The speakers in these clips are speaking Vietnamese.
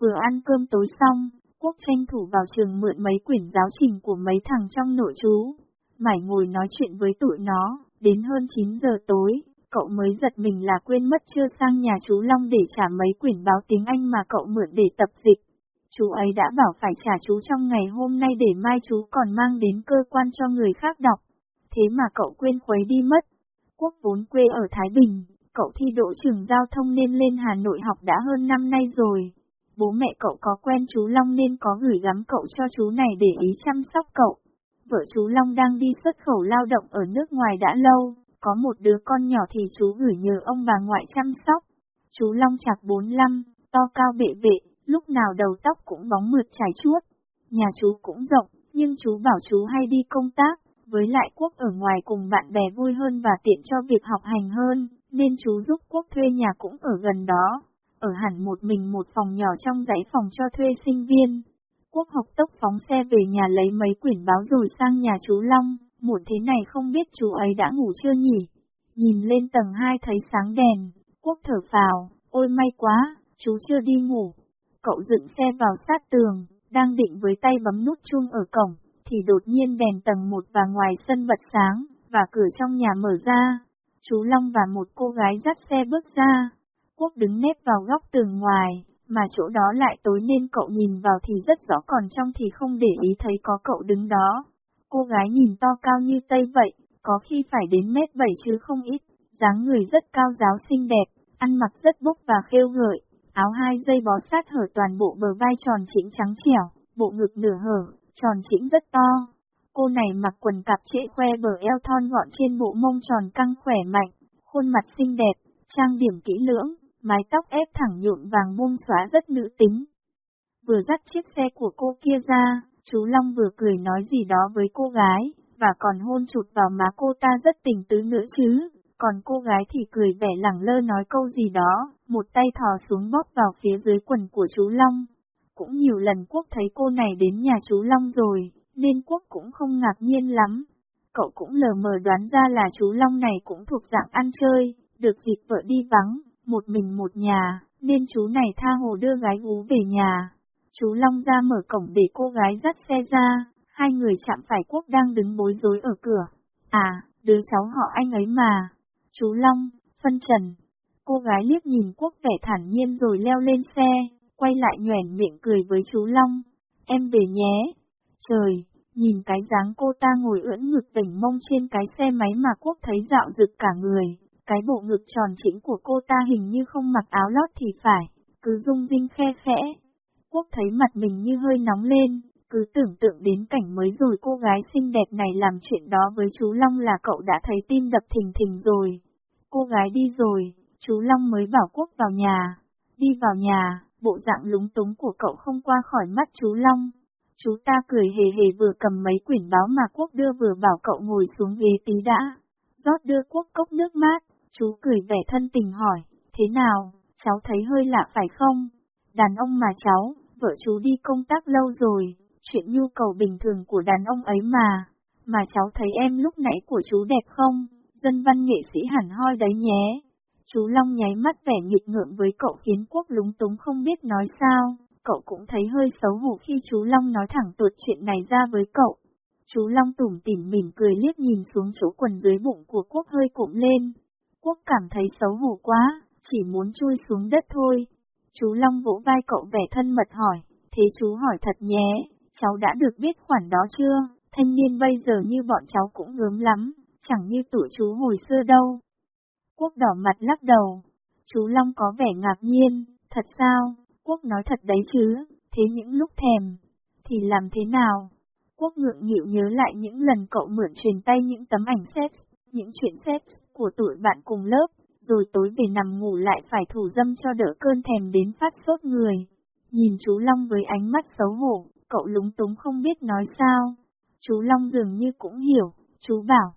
Vừa ăn cơm tối xong, Quốc tranh thủ vào trường mượn mấy quyển giáo trình của mấy thằng trong nội chú. Mải ngồi nói chuyện với tụi nó, đến hơn 9 giờ tối, cậu mới giật mình là quên mất chưa sang nhà chú Long để trả mấy quyển báo tiếng Anh mà cậu mượn để tập dịch. Chú ấy đã bảo phải trả chú trong ngày hôm nay để mai chú còn mang đến cơ quan cho người khác đọc. Thế mà cậu quên khuấy đi mất. Quốc vốn quê ở Thái Bình, cậu thi đỗ trường giao thông nên lên Hà Nội học đã hơn năm nay rồi. Bố mẹ cậu có quen chú Long nên có gửi gắm cậu cho chú này để ý chăm sóc cậu. Vợ chú Long đang đi xuất khẩu lao động ở nước ngoài đã lâu, có một đứa con nhỏ thì chú gửi nhờ ông bà ngoại chăm sóc. Chú Long chạc 45, to cao bệ vệ, lúc nào đầu tóc cũng bóng mượt trải chuốt. Nhà chú cũng rộng, nhưng chú bảo chú hay đi công tác, với lại Quốc ở ngoài cùng bạn bè vui hơn và tiện cho việc học hành hơn, nên chú giúp Quốc thuê nhà cũng ở gần đó. Ở hẳn một mình một phòng nhỏ trong dãy phòng cho thuê sinh viên. Quốc học tốc phóng xe về nhà lấy mấy quyển báo rồi sang nhà chú Long, muộn thế này không biết chú ấy đã ngủ chưa nhỉ? Nhìn lên tầng 2 thấy sáng đèn, Quốc thở phào, ôi may quá, chú chưa đi ngủ. Cậu dựng xe vào sát tường, đang định với tay bấm nút chuông ở cổng, thì đột nhiên đèn tầng 1 và ngoài sân bật sáng, và cửa trong nhà mở ra. Chú Long và một cô gái dắt xe bước ra. Quốc đứng nép vào góc tường ngoài, mà chỗ đó lại tối nên cậu nhìn vào thì rất rõ còn trong thì không để ý thấy có cậu đứng đó. Cô gái nhìn to cao như Tây vậy, có khi phải đến mét bảy chứ không ít, dáng người rất cao giáo xinh đẹp, ăn mặc rất bốc và khêu gợi, áo hai dây bó sát hở toàn bộ bờ vai tròn chỉnh trắng trẻo, bộ ngực nửa hở, tròn chỉnh rất to. Cô này mặc quần cạp trễ khoe bờ eo thon gọn trên bộ mông tròn căng khỏe mạnh, khuôn mặt xinh đẹp, trang điểm kỹ lưỡng, mái tóc ép thẳng nhuộm vàng buông xóa rất nữ tính. Vừa dắt chiếc xe của cô kia ra, chú Long vừa cười nói gì đó với cô gái, và còn hôn chụt vào má cô ta rất tình tứ nữa chứ, còn cô gái thì cười vẻ lẳng lơ nói câu gì đó, một tay thò xuống bóp vào phía dưới quần của chú Long. Cũng nhiều lần Quốc thấy cô này đến nhà chú Long rồi, nên Quốc cũng không ngạc nhiên lắm. Cậu cũng lờ mờ đoán ra là chú Long này cũng thuộc dạng ăn chơi, được dịp vợ đi vắng, một mình một nhà, nên chú này tha hồ đưa gái gú về nhà. Chú Long ra mở cổng để cô gái dắt xe ra, hai người chạm phải Quốc đang đứng bối rối ở cửa. À, đứa cháu họ anh ấy mà. Chú Long, phân trần. Cô gái liếc nhìn Quốc vẻ thản nhiên rồi leo lên xe, quay lại nhoẻn miệng cười với chú Long. Em về nhé. Trời, nhìn cái dáng cô ta ngồi ưỡn ngực tỉnh mông trên cái xe máy mà Quốc thấy dạo rực cả người. Cái bộ ngực tròn chỉnh của cô ta hình như không mặc áo lót thì phải, cứ rung rinh khe khẽ. Quốc thấy mặt mình như hơi nóng lên, cứ tưởng tượng đến cảnh mới rồi cô gái xinh đẹp này làm chuyện đó với chú Long là cậu đã thấy tim đập thình thình rồi. Cô gái đi rồi, chú Long mới bảo Quốc vào nhà. Đi vào nhà, bộ dạng lúng túng của cậu không qua khỏi mắt chú Long. Chú ta cười hề hề vừa cầm mấy quyển báo mà Quốc đưa vừa bảo cậu ngồi xuống ghế tí đã. rót đưa Quốc cốc nước mát, chú cười vẻ thân tình hỏi, thế nào, cháu thấy hơi lạ phải không? Đàn ông mà cháu, vợ chú đi công tác lâu rồi, chuyện nhu cầu bình thường của đàn ông ấy mà. Mà cháu thấy em lúc nãy của chú đẹp không? Dân văn nghệ sĩ hẳn hoi đấy nhé. Chú Long nháy mắt vẻ nghịch ngợm với cậu khiến Quốc lúng túng không biết nói sao. Cậu cũng thấy hơi xấu hổ khi chú Long nói thẳng tuột chuyện này ra với cậu. Chú Long tủm tỉm mỉm cười liếc nhìn xuống chỗ quần dưới bụng của Quốc hơi cụm lên. Quốc cảm thấy xấu hổ quá, chỉ muốn chui xuống đất thôi. Chú Long vỗ vai cậu vẻ thân mật hỏi, thế chú hỏi thật nhé, cháu đã được biết khoản đó chưa? Thanh niên bây giờ như bọn cháu cũng ngớm lắm, chẳng như tụi chú hồi xưa đâu. Quốc đỏ mặt lắc đầu. Chú Long có vẻ ngạc nhiên, thật sao? Quốc nói thật đấy chứ, thế những lúc thèm, thì làm thế nào? Quốc ngượng nghịu nhớ lại những lần cậu mượn truyền tay những tấm ảnh sex, những chuyện sex của tụi bạn cùng lớp, rồi tối về nằm ngủ lại phải thủ dâm cho đỡ cơn thèm đến phát sốt người. Nhìn chú Long với ánh mắt xấu hổ, cậu lúng túng không biết nói sao. Chú Long dường như cũng hiểu, chú bảo,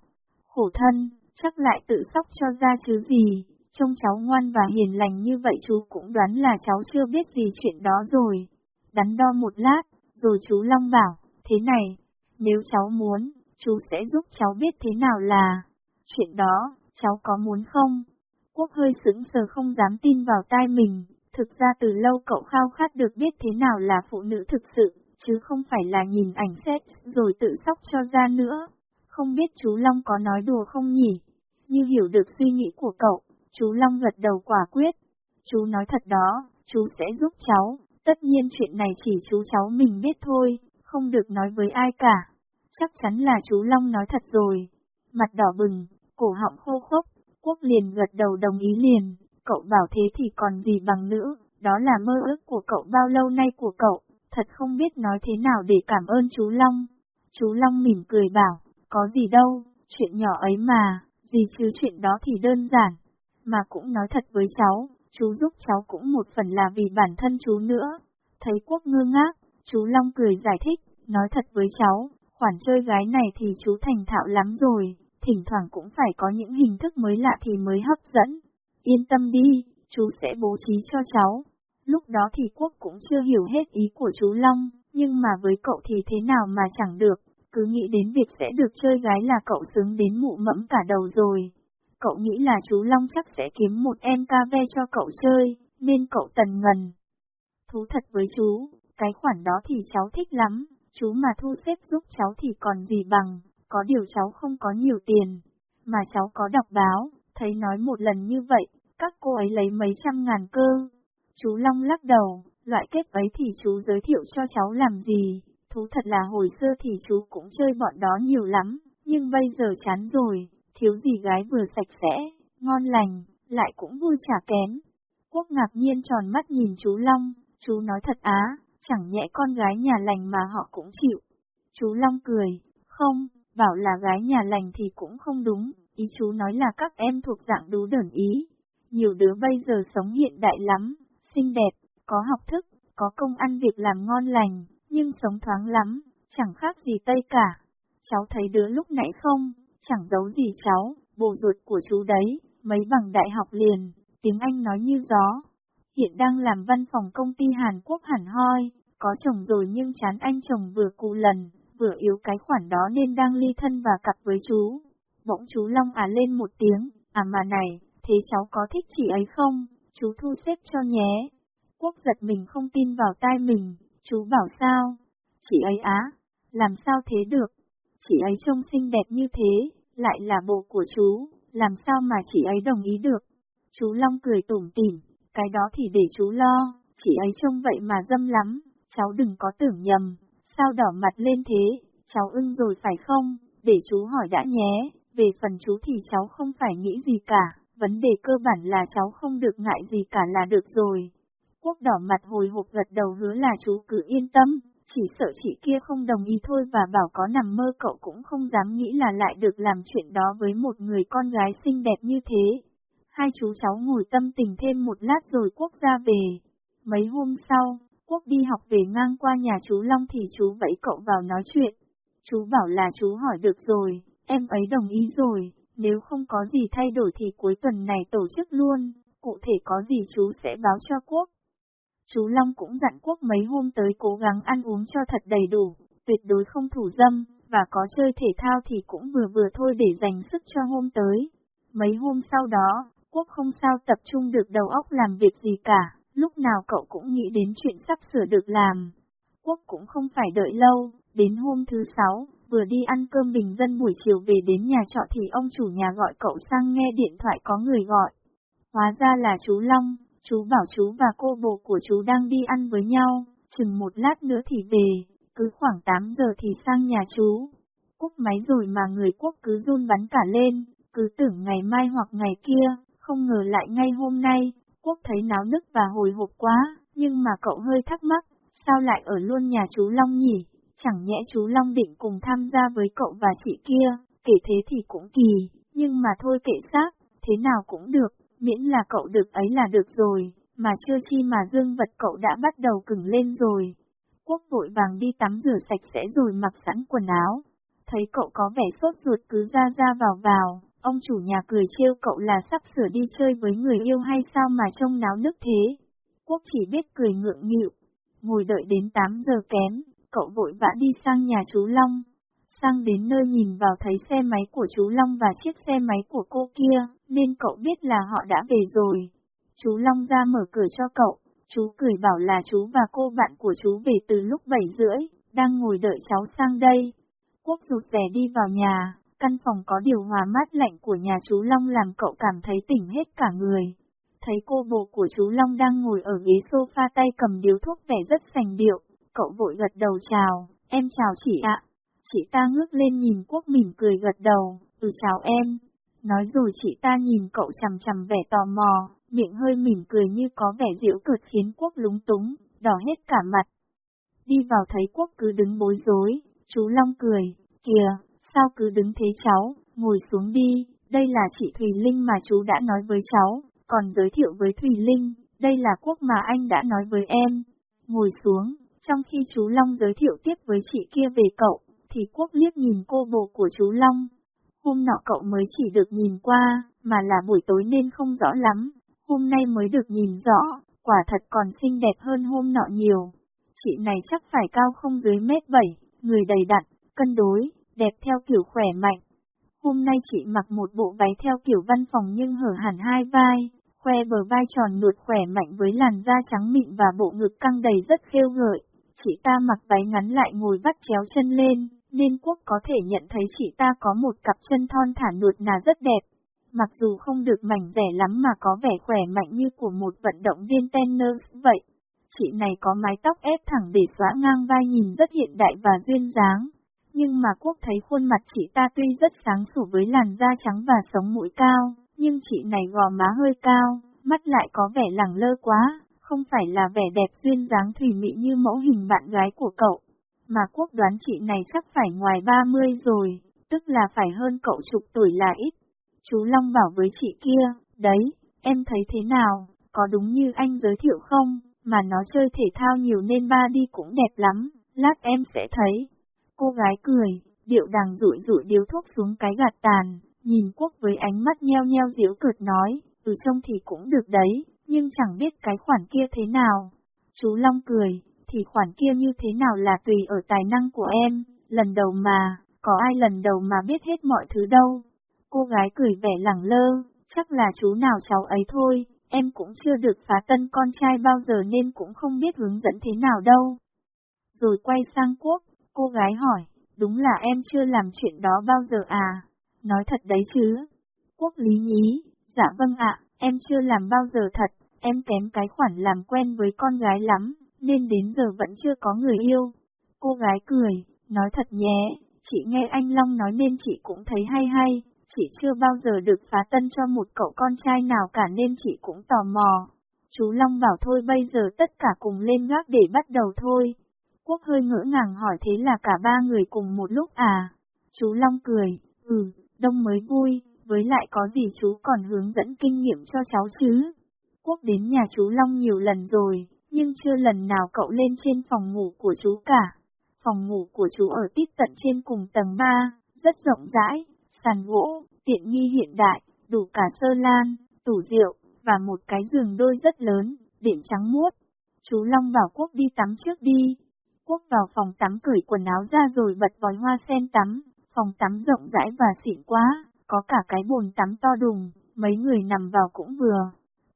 khổ thân, chắc lại tự sóc cho ra chứ gì, trông cháu ngoan và hiền lành như vậy chú cũng đoán là cháu chưa biết gì chuyện đó rồi. Đắn đo một lát, rồi chú Long bảo, thế này, nếu cháu muốn, chú sẽ giúp cháu biết thế nào là chuyện đó, cháu có muốn không? Quốc hơi sững sờ không dám tin vào tai mình, Thực ra từ lâu cậu khao khát được biết thế nào là phụ nữ thực sự, chứ không phải là nhìn ảnh xét rồi tự sóc cho ra nữa. Không biết chú Long có nói đùa không nhỉ? Như hiểu được suy nghĩ của cậu, chú Long gật đầu quả quyết. Chú nói thật đó, chú sẽ giúp cháu, tất nhiên chuyện này chỉ chú cháu mình biết thôi, không được nói với ai cả. Chắc chắn là chú Long nói thật rồi. Mặt đỏ bừng, cổ họng khô khốc, quốc liền gật đầu đồng ý liền, cậu bảo thế thì còn gì bằng nữ, đó là mơ ước của cậu bao lâu nay của cậu, thật không biết nói thế nào để cảm ơn chú Long. Chú Long mỉm cười bảo, có gì đâu, chuyện nhỏ ấy mà, gì chứ chuyện đó thì đơn giản, mà cũng nói thật với cháu, chú giúp cháu cũng một phần là vì bản thân chú nữa. Thấy quốc ngơ ngác, chú Long cười giải thích, nói thật với cháu, khoản chơi gái này thì chú thành thạo lắm rồi, thỉnh thoảng cũng phải có những hình thức mới lạ thì mới hấp dẫn. Yên tâm đi, chú sẽ bố trí cho cháu. Lúc đó thì quốc cũng chưa hiểu hết ý của chú Long, nhưng mà với cậu thì thế nào mà chẳng được, cứ nghĩ đến việc sẽ được chơi gái là cậu sướng đến mụ mẫm cả đầu rồi. Cậu nghĩ là chú Long chắc sẽ kiếm một em ca ve cho cậu chơi, nên cậu tần ngần. Thú thật với chú, cái khoản đó thì cháu thích lắm, chú mà thu xếp giúp cháu thì còn gì bằng, có điều cháu không có nhiều tiền, mà cháu có đọc báo, thấy nói một lần như vậy, các cô ấy lấy mấy trăm ngàn cơ. Chú Long lắc đầu, loại kết ấy thì chú giới thiệu cho cháu làm gì, thú thật là hồi xưa thì chú cũng chơi bọn đó nhiều lắm, nhưng bây giờ chán rồi, thiếu gì gái vừa sạch sẽ, ngon lành, lại cũng vui chả kém. Quốc ngạc nhiên tròn mắt nhìn chú Long, chú nói thật á, chẳng nhẹ con gái nhà lành mà họ cũng chịu. Chú Long cười, không, bảo là gái nhà lành thì cũng không đúng, ý chú nói là các em thuộc dạng đú đẩn ý. Nhiều đứa bây giờ sống hiện đại lắm, xinh đẹp, có học thức, có công ăn việc làm ngon lành, nhưng sống thoáng lắm, chẳng khác gì Tây cả. Cháu thấy đứa lúc nãy không, chẳng giấu gì cháu, bộ ruột của chú đấy, mấy bằng đại học liền, tiếng Anh nói như gió. Hiện đang làm văn phòng công ty Hàn Quốc hẳn hoi, có chồng rồi nhưng chán anh chồng vừa cụ lần, vừa yếu cái khoản đó nên đang ly thân và cặp với chú. Bỗng chú Long à lên một tiếng, à mà này, thế cháu có thích chị ấy không? Chú thu xếp cho nhé. Quốc giật mình không tin vào tai mình, chú bảo sao? Chị ấy á, làm sao thế được? Chị ấy trông xinh đẹp như thế, lại là bộ của chú, làm sao mà chị ấy đồng ý được? Chú Long cười tủm tỉm, cái đó thì để chú lo, chị ấy trông vậy mà dâm lắm, cháu đừng có tưởng nhầm, sao đỏ mặt lên thế, cháu ưng rồi phải không, để chú hỏi đã nhé, về phần chú thì cháu không phải nghĩ gì cả, vấn đề cơ bản là cháu không được ngại gì cả là được rồi. Quốc đỏ mặt hồi hộp gật đầu hứa là chú cứ yên tâm, chỉ sợ chị kia không đồng ý thôi và bảo có nằm mơ cậu cũng không dám nghĩ là lại được làm chuyện đó với một người con gái xinh đẹp như thế. Hai chú cháu ngồi tâm tình thêm một lát rồi Quốc ra về. Mấy hôm sau, Quốc đi học về ngang qua nhà chú Long thì chú vẫy cậu vào nói chuyện. Chú bảo là chú hỏi được rồi, em ấy đồng ý rồi, nếu không có gì thay đổi thì cuối tuần này tổ chức luôn, cụ thể có gì chú sẽ báo cho Quốc. Chú Long cũng dặn Quốc mấy hôm tới cố gắng ăn uống cho thật đầy đủ, tuyệt đối không thủ dâm, và có chơi thể thao thì cũng vừa vừa thôi để dành sức cho hôm tới. Mấy hôm sau đó, Quốc không sao tập trung được đầu óc làm việc gì cả, lúc nào cậu cũng nghĩ đến chuyện sắp sửa được làm. Quốc cũng không phải đợi lâu, đến hôm thứ sáu, vừa đi ăn cơm bình dân buổi chiều về đến nhà trọ thì ông chủ nhà gọi cậu sang nghe điện thoại có người gọi. Hóa ra là chú Long, chú bảo chú và cô bồ của chú đang đi ăn với nhau, chừng một lát nữa thì về, cứ khoảng 8 giờ thì sang nhà chú. Cúc máy rồi mà người quốc cứ run bắn cả lên, cứ tưởng ngày mai hoặc ngày kia, không ngờ lại ngay hôm nay, quốc thấy náo nức và hồi hộp quá, nhưng mà cậu hơi thắc mắc, sao lại ở luôn nhà chú Long nhỉ? Chẳng nhẽ chú Long định cùng tham gia với cậu và chị kia, kể thế thì cũng kỳ, nhưng mà thôi kệ xác, thế nào cũng được, miễn là cậu được ấy là được rồi, mà chưa chi mà dương vật cậu đã bắt đầu cứng lên rồi. Quốc vội vàng đi tắm rửa sạch sẽ rồi mặc sẵn quần áo. Thấy cậu có vẻ sốt ruột cứ ra ra vào vào, ông chủ nhà cười trêu cậu là sắp sửa đi chơi với người yêu hay sao mà trông náo nức thế. Quốc chỉ biết cười ngượng nghịu, ngồi đợi đến 8 giờ kém, cậu vội vã đi sang nhà chú Long. Sang đến nơi nhìn vào thấy xe máy của chú Long và chiếc xe máy của cô kia, nên cậu biết là họ đã về rồi. Chú Long ra mở cửa cho cậu, chú cười bảo là chú và cô bạn của chú về từ lúc 7 rưỡi, đang ngồi đợi cháu sang đây. Quốc rụt rè đi vào nhà, căn phòng có điều hòa mát lạnh của nhà chú Long làm cậu cảm thấy tỉnh hết cả người. Thấy cô bộ của chú Long đang ngồi ở ghế sofa tay cầm điếu thuốc vẻ rất sành điệu, cậu vội gật đầu chào, em chào chị ạ. Chị ta ngước lên nhìn quốc mỉm cười gật đầu, ừ chào em. Nói rồi chị ta nhìn cậu chằm chằm vẻ tò mò, miệng hơi mỉm cười như có vẻ diễu cợt khiến quốc lúng túng, đỏ hết cả mặt. Đi vào thấy quốc cứ đứng bối rối, chú Long cười, kìa, sao cứ đứng thế cháu, ngồi xuống đi, đây là chị Thùy Linh mà chú đã nói với cháu, còn giới thiệu với Thùy Linh, đây là quốc mà anh đã nói với em. Ngồi xuống, trong khi chú Long giới thiệu tiếp với chị kia về cậu, thì quốc liếc nhìn cô bồ của chú Long. Hôm nọ cậu mới chỉ được nhìn qua, mà là buổi tối nên không rõ lắm, hôm nay mới được nhìn rõ, quả thật còn xinh đẹp hơn hôm nọ nhiều. Chị này chắc phải cao không dưới mét bảy, người đầy đặn, cân đối, đẹp theo kiểu khỏe mạnh. Hôm nay chị mặc một bộ váy theo kiểu văn phòng nhưng hở hẳn hai vai, khoe bờ vai tròn nuột khỏe mạnh với làn da trắng mịn và bộ ngực căng đầy rất khêu gợi. Chị ta mặc váy ngắn lại ngồi vắt chéo chân lên, nên quốc có thể nhận thấy chị ta có một cặp chân thon thả nuột nà rất đẹp. Mặc dù không được mảnh rẻ lắm mà có vẻ khỏe mạnh như của một vận động viên tennis vậy. Chị này có mái tóc ép thẳng để xóa ngang vai nhìn rất hiện đại và duyên dáng. Nhưng mà Quốc thấy khuôn mặt chị ta tuy rất sáng sủa với làn da trắng và sống mũi cao, nhưng chị này gò má hơi cao, mắt lại có vẻ lẳng lơ quá, không phải là vẻ đẹp duyên dáng thủy mị như mẫu hình bạn gái của cậu. Mà Quốc đoán chị này chắc phải ngoài 30 rồi, tức là phải hơn cậu chục tuổi là ít. Chú Long bảo với chị kia, đấy, em thấy thế nào, có đúng như anh giới thiệu không, mà nó chơi thể thao nhiều nên ba đi cũng đẹp lắm, lát em sẽ thấy. Cô gái cười, điệu đằng rụi rụi điếu thuốc xuống cái gạt tàn, nhìn quốc với ánh mắt nheo nheo diễu cợt nói, từ trông thì cũng được đấy, nhưng chẳng biết cái khoản kia thế nào. Chú Long cười, thì khoản kia như thế nào là tùy ở tài năng của em, lần đầu mà, có ai lần đầu mà biết hết mọi thứ đâu. Cô gái cười vẻ lẳng lơ, chắc là chú nào cháu ấy thôi, em cũng chưa được phá tân con trai bao giờ nên cũng không biết hướng dẫn thế nào đâu. Rồi quay sang quốc, cô gái hỏi, đúng là em chưa làm chuyện đó bao giờ à? Nói thật đấy chứ. Quốc lý nhí, dạ vâng ạ, em chưa làm bao giờ thật, em kém cái khoản làm quen với con gái lắm, nên đến giờ vẫn chưa có người yêu. Cô gái cười, nói thật nhé, chị nghe anh Long nói nên chị cũng thấy hay hay, chị chưa bao giờ được phá tân cho một cậu con trai nào cả nên chị cũng tò mò. Chú Long bảo thôi bây giờ tất cả cùng lên gác để bắt đầu thôi. Quốc hơi ngỡ ngàng hỏi thế là cả ba người cùng một lúc à? Chú Long cười, ừ, đông mới vui, với lại có gì chú còn hướng dẫn kinh nghiệm cho cháu chứ? Quốc đến nhà chú Long nhiều lần rồi, nhưng chưa lần nào cậu lên trên phòng ngủ của chú cả. Phòng ngủ của chú ở tít tận trên cùng tầng 3, rất rộng rãi, sàn gỗ, tiện nghi hiện đại, đủ cả sơ lan, tủ rượu, và một cái giường đôi rất lớn, điểm trắng muốt. Chú Long bảo Quốc đi tắm trước đi. Quốc vào phòng tắm cởi quần áo ra rồi bật vòi hoa sen tắm, phòng tắm rộng rãi và xịn quá, có cả cái bồn tắm to đùng, mấy người nằm vào cũng vừa.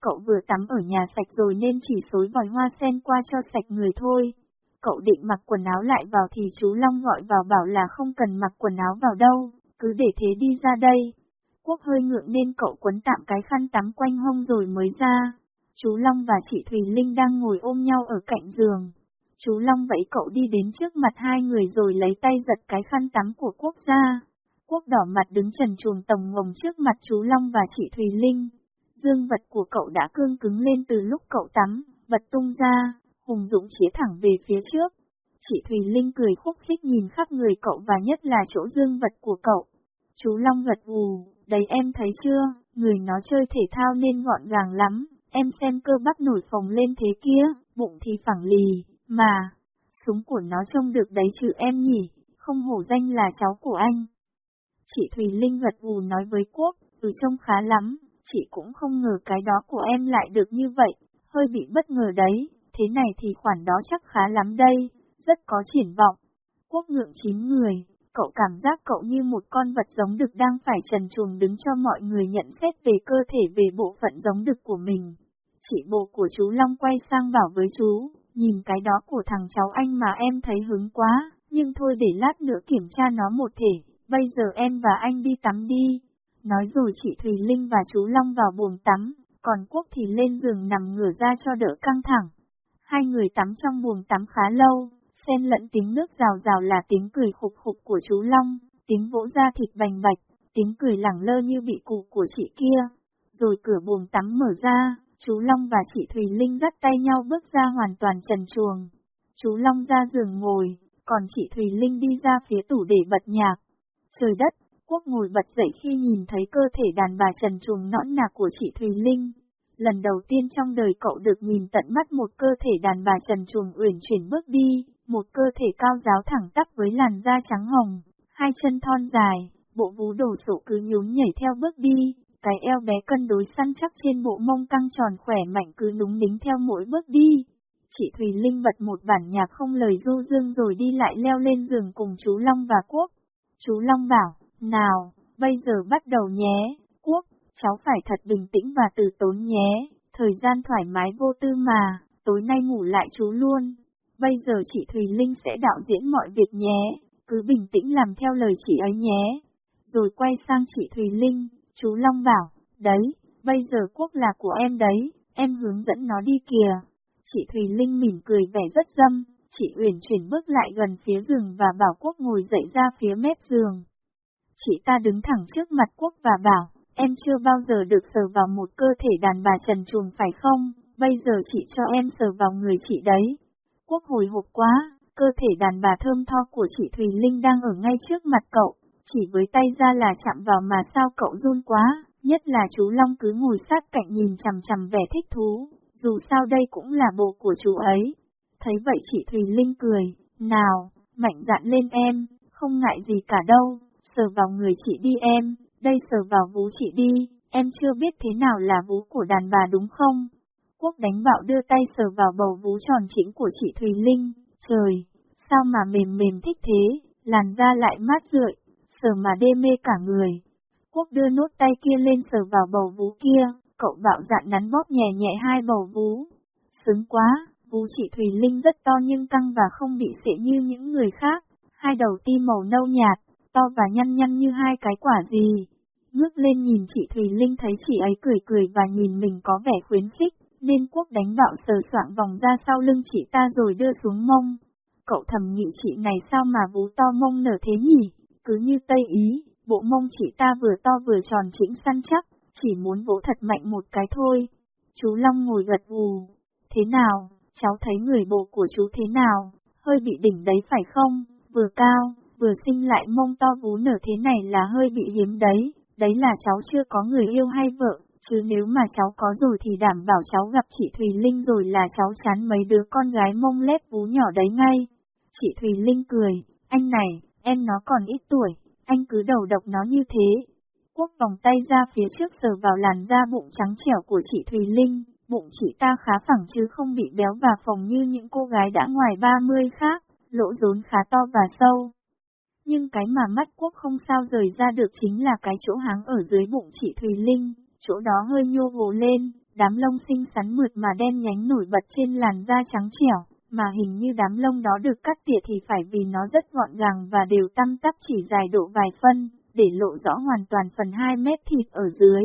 Cậu vừa tắm ở nhà sạch rồi nên chỉ xối vòi hoa sen qua cho sạch người thôi. Cậu định mặc quần áo lại vào thì chú Long gọi vào bảo là không cần mặc quần áo vào đâu, cứ để thế đi ra đây. Quốc hơi ngượng nên cậu quấn tạm cái khăn tắm quanh hông rồi mới ra. Chú Long và chị Thùy Linh đang ngồi ôm nhau ở cạnh giường. Chú Long vẫy cậu đi đến trước mặt hai người rồi lấy tay giật cái khăn tắm của Quốc gia. Quốc đỏ mặt đứng trần chuồng tổng ngồng trước mặt chú Long và chị Thùy Linh. Dương vật của cậu đã cương cứng lên từ lúc cậu tắm, vật tung ra, hùng dũng chĩa thẳng về phía trước. Chị Thùy Linh cười khúc khích nhìn khắp người cậu và nhất là chỗ dương vật của cậu. Chú Long gật gù, đấy em thấy chưa, người nó chơi thể thao nên gọn gàng lắm, em xem cơ bắp nổi phồng lên thế kia, bụng thì phẳng lì, mà, súng của nó trông được đấy chứ em nhỉ, không hổ danh là cháu của anh. Chị Thùy Linh gật gù nói với Quốc, ừ trông khá lắm, chị cũng không ngờ cái đó của em lại được như vậy, hơi bị bất ngờ đấy, thế này thì khoản đó chắc khá lắm đây, rất có triển vọng. Quốc ngượng chín người, cậu cảm giác cậu như một con vật giống đực đang phải trần truồng đứng cho mọi người nhận xét về cơ thể về bộ phận giống đực của mình. Chị bộ của chú Long quay sang bảo với chú, nhìn cái đó của thằng cháu anh mà em thấy hứng quá, nhưng thôi để lát nữa kiểm tra nó một thể, bây giờ em và anh đi tắm đi. Nói rồi chị Thùy Linh và chú Long vào buồng tắm, còn Quốc thì lên giường nằm ngửa ra cho đỡ căng thẳng. Hai người tắm trong buồng tắm khá lâu, xen lẫn tiếng nước rào rào là tiếng cười khục khục của chú Long, tiếng vỗ da thịt bành bạch, tiếng cười lẳng lơ như bị cụ của chị kia. Rồi cửa buồng tắm mở ra, chú Long và chị Thùy Linh dắt tay nhau bước ra hoàn toàn trần chuồng. Chú Long ra giường ngồi, còn chị Thùy Linh đi ra phía tủ để bật nhạc. Trời đất, Quốc ngồi bật dậy khi nhìn thấy cơ thể đàn bà trần chuồng nõn nà của chị Thùy Linh. Lần đầu tiên trong đời cậu được nhìn tận mắt một cơ thể đàn bà trần chuồng uyển chuyển bước đi, một cơ thể cao giáo thẳng tắp với làn da trắng hồng, hai chân thon dài, bộ vú đổ sổ cứ nhún nhảy theo bước đi, cái eo bé cân đối săn chắc trên bộ mông căng tròn khỏe mạnh cứ núng đính theo mỗi bước đi. Chị Thùy Linh bật một bản nhạc không lời du dương rồi đi lại leo lên giường cùng chú Long và Quốc. Chú Long bảo, nào, bây giờ bắt đầu nhé, Quốc, cháu phải thật bình tĩnh và từ tốn nhé, thời gian thoải mái vô tư mà, tối nay ngủ lại chú luôn. Bây giờ chị Thùy Linh sẽ đạo diễn mọi việc nhé, cứ bình tĩnh làm theo lời chị ấy nhé. Rồi quay sang chị Thùy Linh, chú Long bảo, đấy, bây giờ quốc là của em đấy, em hướng dẫn nó đi kìa. Chị Thùy Linh mỉm cười vẻ rất dâm, chị Uyển chuyển bước lại gần phía giường và bảo quốc ngồi dậy ra phía mép giường. Chị ta đứng thẳng trước mặt quốc và bảo, em chưa bao giờ được sờ vào một cơ thể đàn bà trần truồng phải không, bây giờ chị cho em sờ vào người chị đấy. Quốc hồi hộp quá, cơ thể đàn bà thơm tho của chị Thùy Linh đang ở ngay trước mặt cậu, chỉ với tay ra là chạm vào mà sao cậu run quá, nhất là chú Long cứ ngồi sát cạnh nhìn chằm chằm vẻ thích thú, dù sao đây cũng là bộ của chú ấy. Thấy vậy chị Thùy Linh cười, nào, mạnh dạn lên em, không ngại gì cả đâu, sờ vào người chị đi em, đây sờ vào vú chị đi, em chưa biết thế nào là vú của đàn bà đúng không? Quốc đánh bạo đưa tay sờ vào bầu vú tròn chỉnh của chị Thùy Linh, trời, sao mà mềm mềm thích thế, làn da lại mát rượi, sờ mà đê mê cả người. Quốc đưa nốt tay kia lên sờ vào bầu vú kia, cậu bạo dạn nắn bóp nhẹ nhẹ hai bầu vú. Sướng quá, vú chị Thùy Linh rất to nhưng căng và không bị sệ như những người khác, hai đầu ti màu nâu nhạt, to và nhăn nhăn như hai cái quả gì. Ngước lên nhìn chị Thùy Linh thấy chị ấy cười cười và nhìn mình có vẻ khuyến khích, nên quốc đánh bạo sờ soạn vòng ra sau lưng chị ta rồi đưa xuống mông. Cậu thầm nghĩ chị này sao mà vú to mông nở thế nhỉ? Cứ như Tây Ý, bộ mông chị ta vừa to vừa tròn chỉnh săn chắc, chỉ muốn vỗ thật mạnh một cái thôi. Chú Long ngồi gật gù. Thế nào, cháu thấy người bộ của chú thế nào, hơi bị đỉnh đấy phải không, vừa cao, vừa sinh lại mông to vú nở thế này là hơi bị hiếm đấy, đấy là cháu chưa có người yêu hay vợ, chứ nếu mà cháu có rồi thì đảm bảo cháu gặp chị Thùy Linh rồi là cháu chán mấy đứa con gái mông lép vú nhỏ đấy ngay. Chị Thùy Linh cười, anh này, Em nó còn ít tuổi, anh cứ đầu độc nó như thế. Quốc vòng tay ra phía trước sờ vào làn da bụng trắng trẻo của chị Thùy Linh, bụng chị ta khá phẳng chứ không bị béo và phồng như những cô gái đã ngoài 30 khác, lỗ rốn khá to và sâu. Nhưng cái mà mắt quốc không sao rời ra được chính là cái chỗ háng ở dưới bụng chị Thùy Linh, chỗ đó hơi nhô gồ lên, đám lông xinh xắn mượt mà đen nhánh nổi bật trên làn da trắng trẻo mà hình như đám lông đó được cắt tỉa thì phải vì nó rất gọn gàng và đều tăm tắp chỉ dài độ vài phân, để lộ rõ hoàn toàn phần 2 mét thịt ở dưới.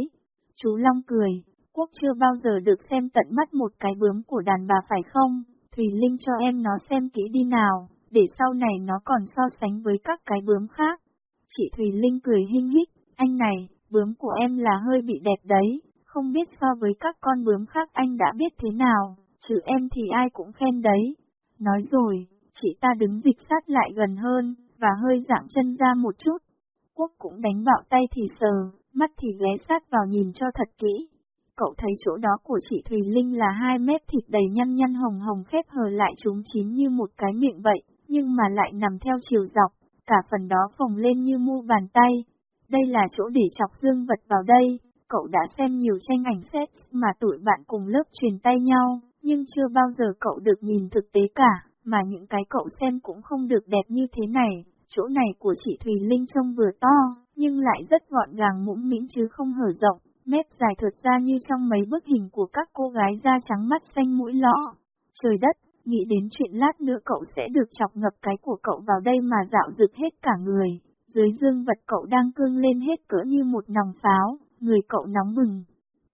Chú Long cười, Quốc chưa bao giờ được xem tận mắt một cái bướm của đàn bà phải không? Thùy Linh cho em nó xem kỹ đi nào, để sau này nó còn so sánh với các cái bướm khác. Chị Thùy Linh cười hinh hích, anh này, bướm của em là hơi bị đẹp đấy, không biết so với các con bướm khác anh đã biết thế nào chữ em thì ai cũng khen đấy. Nói rồi, chị ta đứng dịch sát lại gần hơn, và hơi dạng chân ra một chút. Quốc cũng đánh bạo tay thì sờ, mắt thì ghé sát vào nhìn cho thật kỹ. Cậu thấy chỗ đó của chị Thùy Linh là hai mép thịt đầy nhăn nhăn hồng hồng khép hờ lại trúng chín như một cái miệng vậy, nhưng mà lại nằm theo chiều dọc, cả phần đó phồng lên như mu bàn tay. Đây là chỗ để chọc dương vật vào đây, cậu đã xem nhiều tranh ảnh sex mà tụi bạn cùng lớp truyền tay nhau, nhưng chưa bao giờ cậu được nhìn thực tế cả, mà những cái cậu xem cũng không được đẹp như thế này. Chỗ này của chị Thùy Linh trông vừa to, nhưng lại rất gọn gàng mũm mĩm chứ không hở rộng, mép dài thuật ra như trong mấy bức hình của các cô gái da trắng mắt xanh mũi lõ. Trời đất, nghĩ đến chuyện lát nữa cậu sẽ được chọc ngập cái của cậu vào đây mà dạo rực hết cả người. Dưới dương vật cậu đang cương lên hết cỡ như một nòng pháo, người cậu nóng bừng.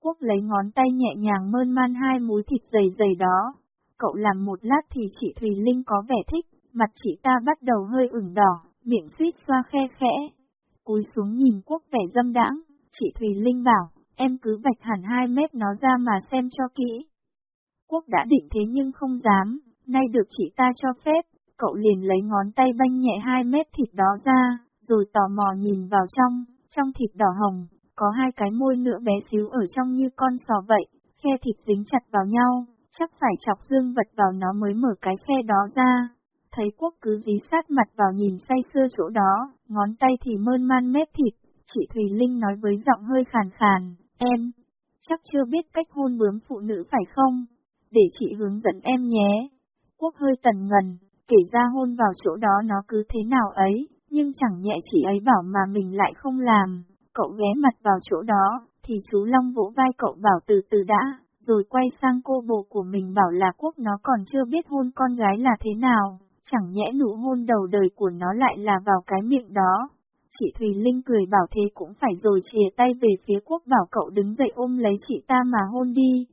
Quốc lấy ngón tay nhẹ nhàng mơn man hai múi thịt dày dày đó. Cậu làm một lát thì chị Thùy Linh có vẻ thích, mặt chị ta bắt đầu hơi ửng đỏ, miệng suýt xoa khe khẽ. Cúi xuống nhìn Quốc vẻ dâm đãng, chị Thùy Linh bảo, em cứ vạch hẳn hai mét nó ra mà xem cho kỹ. Quốc đã định thế nhưng không dám, nay được chị ta cho phép, cậu liền lấy ngón tay banh nhẹ hai mét thịt đó ra, rồi tò mò nhìn vào trong, trong thịt đỏ hồng, có hai cái môi nữa bé xíu ở trong như con sò vậy, khe thịt dính chặt vào nhau, chắc phải chọc dương vật vào nó mới mở cái khe đó ra. Thấy quốc cứ dí sát mặt vào nhìn say sưa chỗ đó, ngón tay thì mơn man mép thịt, chị Thùy Linh nói với giọng hơi khàn khàn, em, chắc chưa biết cách hôn bướm phụ nữ phải không? Để chị hướng dẫn em nhé. Quốc hơi tần ngần, kể ra hôn vào chỗ đó nó cứ thế nào ấy, nhưng chẳng nhẹ chị ấy bảo mà mình lại không làm. Cậu ghé mặt vào chỗ đó, thì chú Long vỗ vai cậu bảo từ từ đã, rồi quay sang cô bồ của mình bảo là Quốc nó còn chưa biết hôn con gái là thế nào, chẳng nhẽ nụ hôn đầu đời của nó lại là vào cái miệng đó. Chị Thùy Linh cười bảo thế cũng phải rồi chìa tay về phía Quốc bảo cậu đứng dậy ôm lấy chị ta mà hôn đi.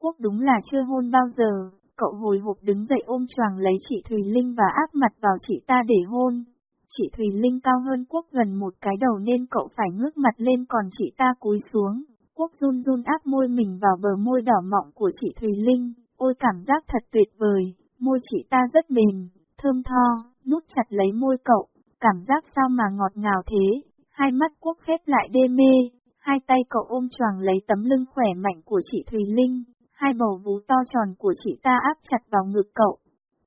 Quốc đúng là chưa hôn bao giờ, cậu hồi hộp đứng dậy ôm choàng lấy chị Thùy Linh và áp mặt vào chị ta để hôn. Chị Thùy Linh cao hơn Quốc gần một cái đầu nên cậu phải ngước mặt lên còn chị ta cúi xuống. Quốc run run áp môi mình vào bờ môi đỏ mọng của chị Thùy Linh, ôi cảm giác thật tuyệt vời, môi chị ta rất mềm, thơm tho, nút chặt lấy môi cậu, cảm giác sao mà ngọt ngào thế, hai mắt Quốc khép lại đê mê, hai tay cậu ôm choàng lấy tấm lưng khỏe mạnh của chị Thùy Linh, hai bầu vú to tròn của chị ta áp chặt vào ngực cậu.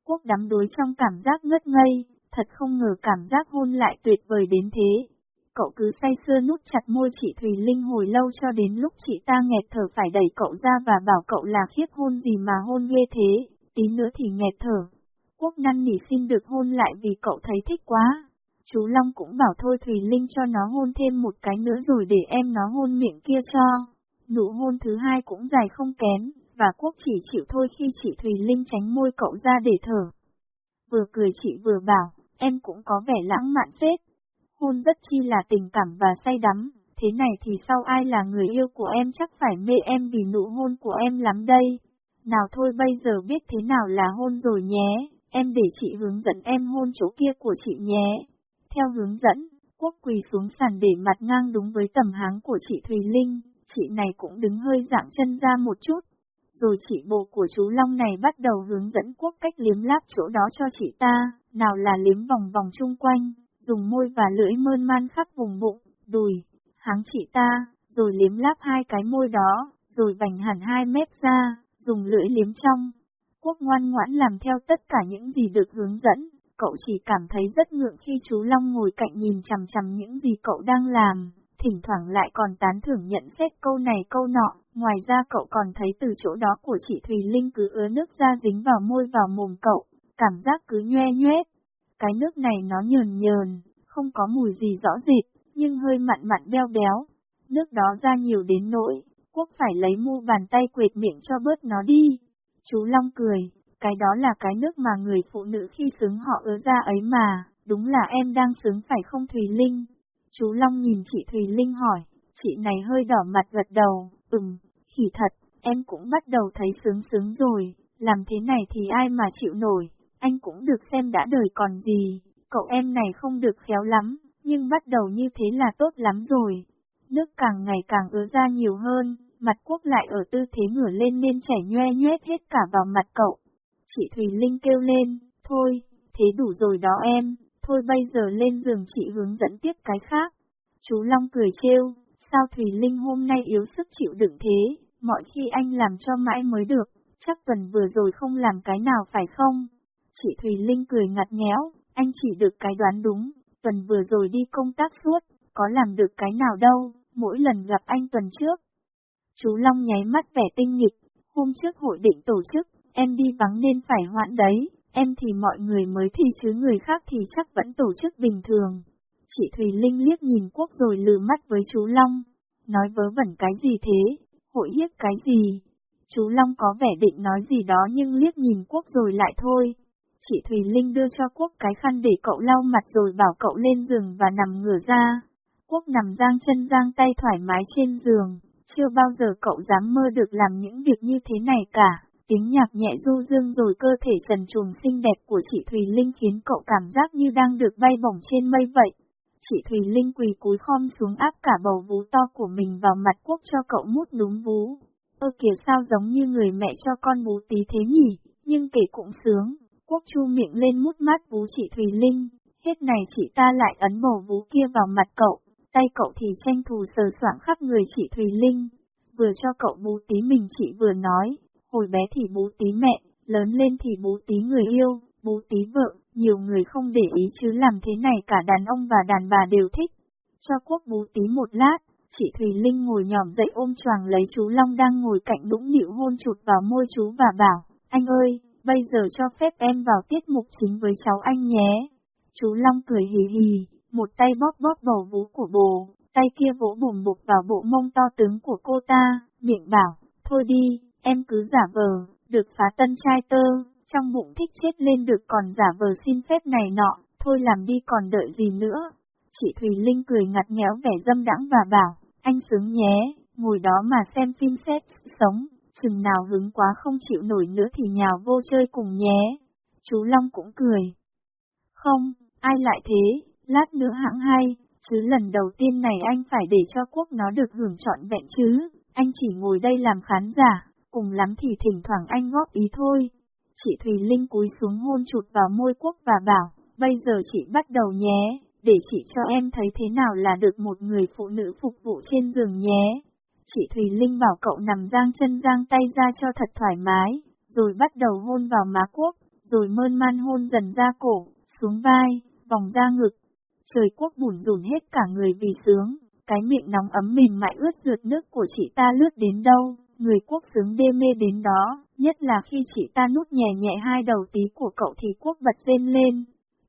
Quốc đắm đuối trong cảm giác ngất ngây, thật không ngờ cảm giác hôn lại tuyệt vời đến thế. Cậu cứ say sưa nút chặt môi chị Thùy Linh hồi lâu cho đến lúc chị ta nghẹt thở phải đẩy cậu ra và bảo cậu là khiếp hôn gì mà hôn ghê thế, tí nữa thì nghẹt thở. Quốc năn nỉ xin được hôn lại vì cậu thấy thích quá. Chú Long cũng bảo thôi Thùy Linh cho nó hôn thêm một cái nữa rồi để em nó hôn miệng kia cho. Nụ hôn thứ hai cũng dài không kém, và Quốc chỉ chịu thôi khi chị Thùy Linh tránh môi cậu ra để thở. Vừa cười chị vừa bảo, em cũng có vẻ lãng mạn phết. Hôn rất chi là tình cảm và say đắm, thế này thì sau ai là người yêu của em chắc phải mê em vì nụ hôn của em lắm đây. Nào thôi bây giờ biết thế nào là hôn rồi nhé, em để chị hướng dẫn em hôn chỗ kia của chị nhé. Theo hướng dẫn, Quốc quỳ xuống sàn để mặt ngang đúng với tầm háng của chị Thùy Linh, chị này cũng đứng hơi dạng chân ra một chút, rồi chị bộ của chú Long này bắt đầu hướng dẫn quốc cách liếm láp chỗ đó cho chị ta, nào là liếm vòng vòng chung quanh, dùng môi và lưỡi mơn man khắp vùng bụng, đùi, háng chị ta, rồi liếm láp hai cái môi đó, rồi vành hẳn hai mép ra, dùng lưỡi liếm trong. Quốc ngoan ngoãn làm theo tất cả những gì được hướng dẫn, cậu chỉ cảm thấy rất ngượng khi chú Long ngồi cạnh nhìn chằm chằm những gì cậu đang làm, thỉnh thoảng lại còn tán thưởng nhận xét câu này câu nọ. Ngoài ra cậu còn thấy từ chỗ đó của chị Thùy Linh cứ ứa nước ra dính vào môi vào mồm cậu, cảm giác cứ nhoe nhoét. Cái nước này nó nhờn nhờn, không có mùi gì rõ rệt, nhưng hơi mặn mặn beo béo. Nước đó ra nhiều đến nỗi, quốc phải lấy mu bàn tay quệt miệng cho bớt nó đi. Chú Long cười, cái đó là cái nước mà người phụ nữ khi sướng họ ứa ra ấy mà, đúng là em đang sướng phải không Thùy Linh? Chú Long nhìn chị Thùy Linh hỏi, chị này hơi đỏ mặt gật đầu, ừm, khỉ thật, em cũng bắt đầu thấy sướng sướng rồi, làm thế này thì ai mà chịu nổi, anh cũng được xem đã đời còn gì, cậu em này không được khéo lắm, nhưng bắt đầu như thế là tốt lắm rồi. Nước càng ngày càng ứa ra nhiều hơn, mặt quốc lại ở tư thế ngửa lên nên chảy nhoe nhoét hết cả vào mặt cậu. Chị Thùy Linh kêu lên, thôi, thế đủ rồi đó em, thôi bây giờ lên giường chị hướng dẫn tiếp cái khác. Chú Long cười trêu, sao Thùy Linh hôm nay yếu sức chịu đựng thế, mọi khi anh làm cho mãi mới được, chắc tuần vừa rồi không làm cái nào phải không? Chị Thùy Linh cười ngặt nghẽo, anh chỉ được cái đoán đúng, tuần vừa rồi đi công tác suốt, có làm được cái nào đâu, mỗi lần gặp anh tuần trước. Chú Long nháy mắt vẻ tinh nghịch, hôm trước hội định tổ chức, em đi vắng nên phải hoãn đấy, em thì mọi người mới thi chứ người khác thì chắc vẫn tổ chức bình thường. Chị Thùy Linh liếc nhìn Quốc rồi lừ mắt với chú Long. nói vớ vẩn cái gì thế, hội hiếc cái gì. Chú Long có vẻ định nói gì đó nhưng liếc nhìn quốc rồi lại thôi. Chị Thùy Linh đưa cho quốc cái khăn để cậu lau mặt rồi bảo cậu lên giường và nằm ngửa ra. Quốc nằm giang chân giang tay thoải mái trên giường, chưa bao giờ cậu dám mơ được làm những việc như thế này cả. Tiếng nhạc nhẹ du dương rồi cơ thể trần trùm xinh đẹp của chị Thùy Linh khiến cậu cảm giác như đang được bay bổng trên mây vậy. Chị Thùy Linh quỳ cúi khom xuống áp cả bầu vú to của mình vào mặt quốc cho cậu mút núm vú. Ơ kìa sao giống như người mẹ cho con bú tí thế nhỉ, nhưng kể cũng sướng. Quốc chu miệng lên mút mát vú chị Thùy Linh, hết này chị ta lại ấn bầu vú kia vào mặt cậu, tay cậu thì tranh thủ sờ soạng khắp người chị Thùy Linh. Vừa cho cậu bú tí mình chị vừa nói, hồi bé thì bú tí mẹ, lớn lên thì bú tí người yêu, bú tí vợ, nhiều người không để ý chứ làm thế này cả đàn ông và đàn bà đều thích. Cho quốc bú tí một lát, chị Thùy Linh ngồi nhòm dậy ôm choàng lấy chú Long đang ngồi cạnh đũng nịu hôn chụt vào môi chú và bảo, anh ơi, bây giờ cho phép em vào tiết mục chính với cháu anh nhé. Chú Long cười hì hì, một tay bóp bóp bầu vú của bồ, tay kia vỗ bùm bục vào bộ mông to tướng của cô ta, miệng bảo, thôi đi, em cứ giả vờ, được phá tân trai tơ, trong bụng thích chết lên được còn giả vờ xin phép này nọ, thôi làm đi còn đợi gì nữa. Chị Thùy Linh cười ngặt nghẽo vẻ dâm đãng và bảo, anh sướng nhé, ngồi đó mà xem phim xét, sống, chừng nào hứng quá không chịu nổi nữa thì nhào vô chơi cùng nhé. Chú Long cũng cười. Không, ai lại thế, lát nữa hãng hay, chứ lần đầu tiên này anh phải để cho quốc nó được hưởng trọn vẹn chứ, anh chỉ ngồi đây làm khán giả, cùng lắm thì thỉnh thoảng anh góp ý thôi. Chị Thùy Linh cúi xuống hôn chụt vào môi quốc và bảo, bây giờ chị bắt đầu nhé, để chị cho em thấy thế nào là được một người phụ nữ phục vụ trên giường nhé. Chị Thùy Linh bảo cậu nằm giang chân giang tay ra cho thật thoải mái, rồi bắt đầu hôn vào má quốc, rồi mơn man hôn dần ra cổ, xuống vai, vòng ra ngực. Trời quốc bùn rùn hết cả người vì sướng, cái miệng nóng ấm mềm mại ướt rượt nước của chị ta lướt đến đâu, người quốc sướng đê mê đến đó, nhất là khi chị ta nút nhẹ nhẹ hai đầu tí của cậu thì quốc bật rên lên.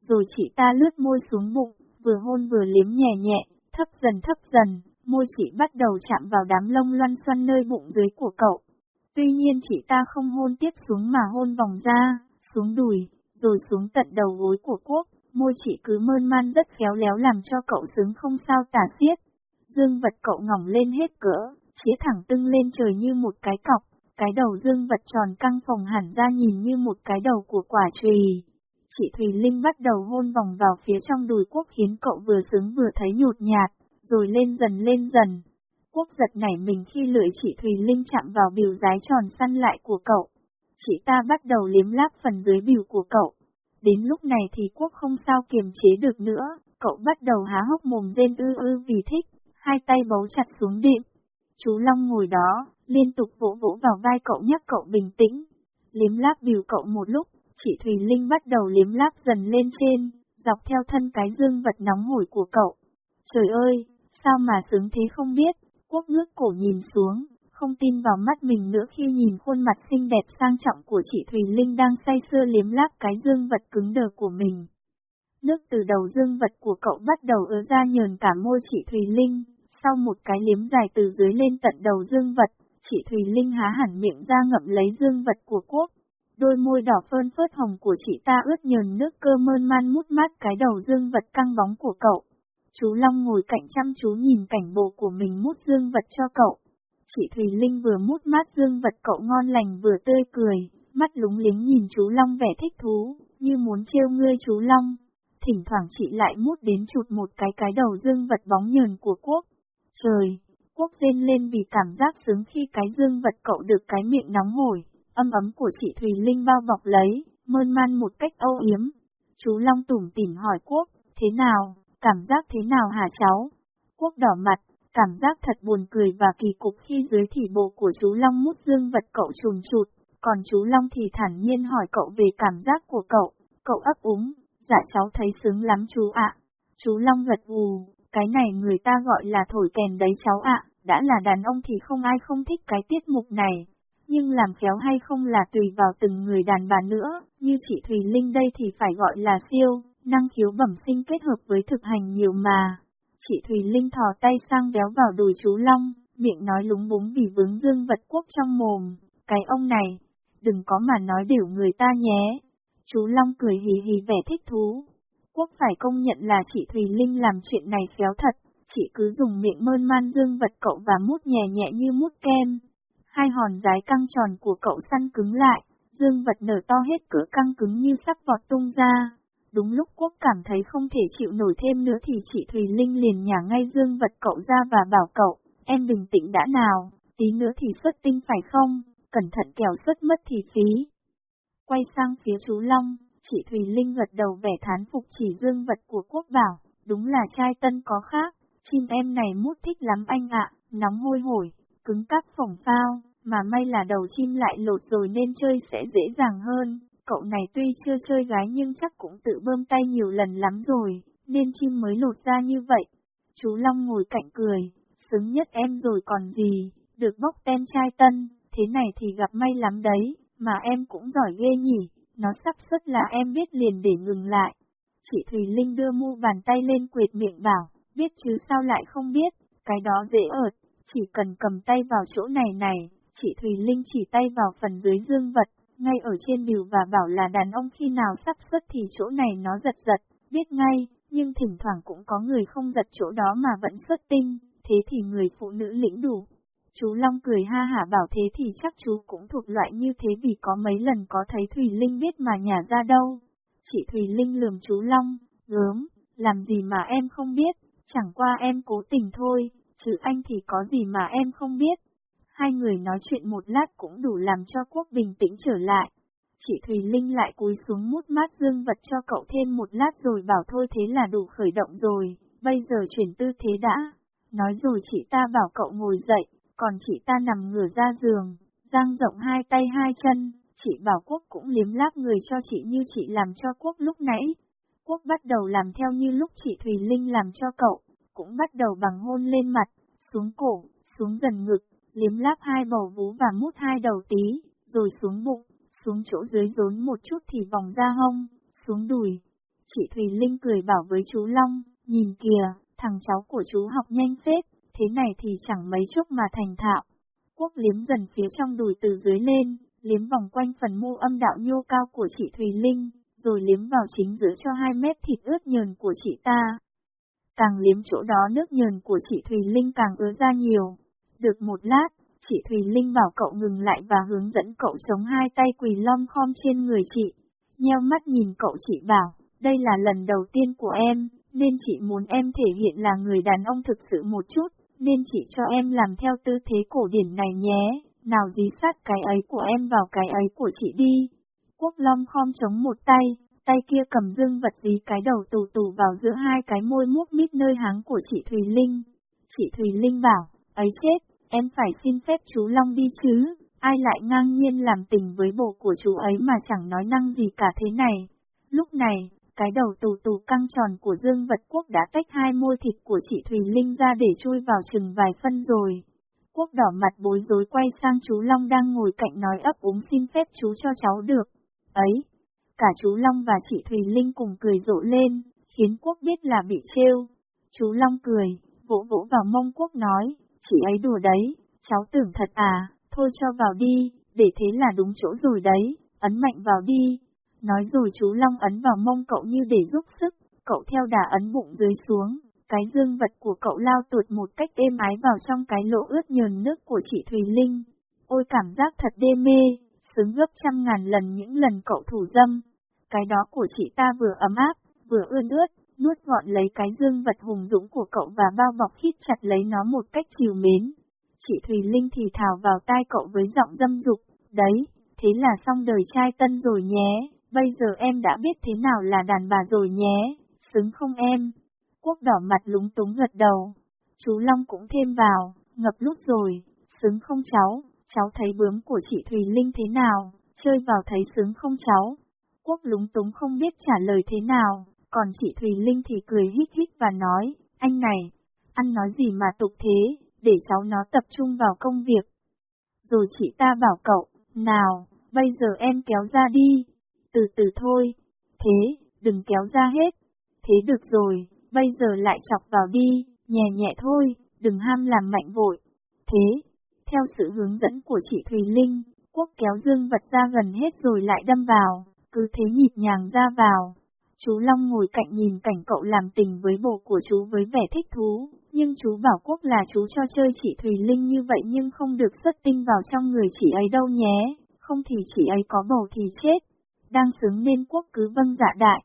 Rồi chị ta lướt môi xuống bụng, vừa hôn vừa liếm nhẹ nhẹ, thấp dần thấp dần, môi chị bắt đầu chạm vào đám lông loăn xoăn nơi bụng dưới của cậu. Tuy nhiên chị ta không hôn tiếp xuống mà hôn vòng ra, xuống đùi, rồi xuống tận đầu gối của quốc, môi chị cứ mơn man rất khéo léo làm cho cậu sướng không sao tả xiết. Dương vật cậu ngỏng lên hết cỡ, chĩa thẳng tưng lên trời như một cái cọc, cái đầu dương vật tròn căng phồng hẳn ra nhìn như một cái đầu của quả trùy Chị Thùy Linh bắt đầu hôn vòng vào phía trong đùi quốc khiến cậu vừa sướng vừa thấy nhột nhạt, rồi lên dần lên dần. Quốc giật nảy mình khi lưỡi chị Thùy Linh chạm vào biểu dái tròn săn lại của cậu. Chị ta bắt đầu liếm láp phần dưới biểu của cậu. Đến lúc này thì quốc không sao kiềm chế được nữa, cậu bắt đầu há hốc mồm rên ư ư vì thích, hai tay bấu chặt xuống đệm. Chú Long ngồi đó, liên tục vỗ vỗ vào vai cậu nhắc cậu bình tĩnh. Liếm láp biểu cậu một lúc, chị Thùy Linh bắt đầu liếm láp dần lên trên, dọc theo thân cái dương vật nóng hổi của cậu. Trời ơi, sao mà sướng thế không biết, quốc ngước cổ nhìn xuống, không tin vào mắt mình nữa khi nhìn khuôn mặt xinh đẹp sang trọng của chị Thùy Linh đang say sưa liếm láp cái dương vật cứng đờ của mình. Nước từ đầu dương vật của cậu bắt đầu ứa ra nhờn cả môi chị Thùy Linh, sau một cái liếm dài từ dưới lên tận đầu dương vật, chị Thùy Linh há hẳn miệng ra ngậm lấy dương vật của quốc. Đôi môi đỏ phơn phớt hồng của chị ta ướt nhờn nước cơ mơn man mút mát cái đầu dương vật căng bóng của cậu. Chú Long ngồi cạnh chăm chú nhìn cảnh bộ của mình mút dương vật cho cậu. Chị Thùy Linh vừa mút mát dương vật cậu ngon lành vừa tươi cười, mắt lúng lính nhìn chú Long vẻ thích thú, như muốn trêu ngươi chú Long. Thỉnh thoảng chị lại mút đến chụt một cái cái đầu dương vật bóng nhờn của quốc. Trời, quốc rên lên vì cảm giác sướng khi cái dương vật cậu được cái miệng nóng hổi, âm ấm của chị Thùy Linh bao bọc lấy, mơn man một cách âu yếm. Chú Long tủm tỉm hỏi quốc, thế nào, cảm giác thế nào hả cháu? Quốc đỏ mặt, cảm giác thật buồn cười và kỳ cục khi dưới thỉ bộ của chú Long mút dương vật cậu trùm chụt, còn chú Long thì thản nhiên hỏi cậu về cảm giác của cậu, cậu ấp úng, dạ cháu thấy sướng lắm chú ạ. Chú Long gật gù, cái này người ta gọi là thổi kèn đấy cháu ạ, đã là đàn ông thì không ai không thích cái tiết mục này. Nhưng làm khéo hay không là tùy vào từng người đàn bà nữa, như chị Thùy Linh đây thì phải gọi là siêu, năng khiếu bẩm sinh kết hợp với thực hành nhiều mà. Chị Thùy Linh thò tay sang béo vào đùi chú Long, miệng nói lúng búng vì vướng dương vật quốc trong mồm. Cái ông này, đừng có mà nói đều người ta nhé. Chú Long cười hì hì vẻ thích thú. Quốc phải công nhận là chị Thùy Linh làm chuyện này khéo thật, chị cứ dùng miệng mơn man dương vật cậu và mút nhẹ nhẹ như mút kem. Hai hòn rái căng tròn của cậu săn cứng lại, dương vật nở to hết cỡ căng cứng như sắp vọt tung ra. Đúng lúc Quốc cảm thấy không thể chịu nổi thêm nữa thì chị Thùy Linh liền nhả ngay dương vật cậu ra và bảo cậu, em bình tĩnh đã nào, tí nữa thì xuất tinh phải không, cẩn thận kẻo xuất mất thì phí. Quay sang phía chú Long, chị Thùy Linh gật đầu vẻ thán phục chỉ dương vật của Quốc bảo, đúng là trai tân có khác, chim em này mút thích lắm anh ạ, nóng hôi hổi, cứng cáp phồng phao, mà may là đầu chim lại lột rồi nên chơi sẽ dễ dàng hơn. Cậu này tuy chưa chơi gái nhưng chắc cũng tự bơm tay nhiều lần lắm rồi, nên chim mới lột ra như vậy. Chú Long ngồi cạnh cười, xứng nhất em rồi còn gì, được bóc tem trai tân, thế này thì gặp may lắm đấy, mà em cũng giỏi ghê nhỉ, nó sắp xuất là em biết liền để ngừng lại. Chị Thùy Linh đưa mu bàn tay lên quệt miệng bảo, biết chứ sao lại không biết, cái đó dễ ợt, chỉ cần cầm tay vào chỗ này này, chị Thùy Linh chỉ tay vào phần dưới dương vật, ngay ở trên biểu và bảo là đàn ông khi nào sắp xuất thì chỗ này nó giật giật, biết ngay, nhưng thỉnh thoảng cũng có người không giật chỗ đó mà vẫn xuất tinh, thế thì người phụ nữ lĩnh đủ. Chú Long cười ha hả bảo thế thì chắc chú cũng thuộc loại như thế vì có mấy lần có thấy Thùy Linh biết mà nhả ra đâu. Chị Thùy Linh lườm chú Long, gớm, làm gì mà em không biết, chẳng qua em cố tình thôi, chứ anh thì có gì mà em không biết. Hai người nói chuyện một lát cũng đủ làm cho Quốc bình tĩnh trở lại. Chị Thùy Linh lại cúi xuống mút mát dương vật cho cậu thêm một lát rồi bảo thôi thế là đủ khởi động rồi, bây giờ chuyển tư thế đã. Nói rồi chị ta bảo cậu ngồi dậy, còn chị ta nằm ngửa ra giường, giang rộng hai tay hai chân, chị bảo Quốc cũng liếm láp người cho chị như chị làm cho Quốc lúc nãy. Quốc bắt đầu làm theo như lúc chị Thùy Linh làm cho cậu, cũng bắt đầu bằng hôn lên mặt, xuống cổ, xuống dần ngực, liếm láp hai bầu vú và mút hai đầu tí, rồi xuống bụng, xuống chỗ dưới rốn một chút thì vòng ra hông, xuống đùi. Chị Thùy Linh cười bảo với chú Long, nhìn kìa, thằng cháu của chú học nhanh phết, thế này thì chẳng mấy chốc mà thành thạo. Quốc liếm dần phía trong đùi từ dưới lên, liếm vòng quanh phần mu âm đạo nhô cao của chị Thùy Linh, rồi liếm vào chính giữa cho hai mép thịt ướt nhờn của chị ta. Càng liếm chỗ đó nước nhờn của chị Thùy Linh càng ứa ra nhiều, được một lát, chị Thùy Linh bảo cậu ngừng lại và hướng dẫn cậu chống hai tay quỳ lom khom trên người chị. Nheo mắt nhìn cậu chị bảo, đây là lần đầu tiên của em, nên chị muốn em thể hiện là người đàn ông thực sự một chút, nên chị cho em làm theo tư thế cổ điển này nhé, nào dí sát cái ấy của em vào cái ấy của chị đi. Quốc Long khom chống một tay, tay kia cầm dương vật dí cái đầu tù tù vào giữa hai cái môi mút mít nơi háng của chị Thùy Linh. Chị Thùy Linh bảo, ấy chết, em phải xin phép chú Long đi chứ, ai lại ngang nhiên làm tình với bộ của chú ấy mà chẳng nói năng gì cả thế này. Lúc này, cái đầu tù tù căng tròn của Dương Vật Quốc đã tách hai môi thịt của chị Thùy Linh ra để chui vào chừng vài phân rồi. Quốc đỏ mặt bối rối quay sang chú Long đang ngồi cạnh nói ấp úng xin phép chú cho cháu được. Ấy, cả chú Long và chị Thùy Linh cùng cười rộ lên, khiến Quốc biết là bị trêu. Chú Long cười, vỗ vỗ vào mông Quốc nói, chị ấy đùa đấy, cháu tưởng thật à, thôi cho vào đi, để thế là đúng chỗ rồi đấy, ấn mạnh vào đi. Nói rồi chú Long ấn vào mông cậu như để giúp sức, cậu theo đà ấn bụng dưới xuống, cái dương vật của cậu lao tuột một cách êm ái vào trong cái lỗ ướt nhờn nước của chị Thùy Linh. Ôi cảm giác thật đê mê, xứng gấp trăm ngàn lần những lần cậu thủ dâm. Cái đó của chị ta vừa ấm áp, vừa ươn ướt, nuốt gọn lấy cái dương vật hùng dũng của cậu và bao bọc hít chặt lấy nó một cách chiều mến. Chị Thùy Linh thì thào vào tai cậu với giọng dâm dục, đấy, thế là xong đời trai tân rồi nhé, bây giờ em đã biết thế nào là đàn bà rồi nhé, xứng không em? Quốc đỏ mặt lúng túng gật đầu, chú Long cũng thêm vào, ngập lúc rồi, xứng không cháu, cháu thấy bướm của chị Thùy Linh thế nào, chơi vào thấy xứng không cháu? Quốc lúng túng không biết trả lời thế nào, còn chị Thùy Linh thì cười hít hít và nói, anh này, ăn nói gì mà tục thế, để cháu nó tập trung vào công việc. Rồi chị ta bảo cậu, nào, bây giờ em kéo ra đi, từ từ thôi, thế, đừng kéo ra hết, thế được rồi, bây giờ lại chọc vào đi, nhẹ nhẹ thôi, đừng ham làm mạnh vội. Thế, theo sự hướng dẫn của chị Thùy Linh, quốc kéo dương vật ra gần hết rồi lại đâm vào, cứ thế nhịp nhàng ra vào. Chú Long ngồi cạnh nhìn cảnh cậu làm tình với bộ của chú với vẻ thích thú, nhưng chú bảo quốc là chú cho chơi chị Thùy Linh như vậy nhưng không được xuất tinh vào trong người chị ấy đâu nhé, không thì chị ấy có bầu thì chết. Đang sướng nên quốc cứ vâng dạ đại.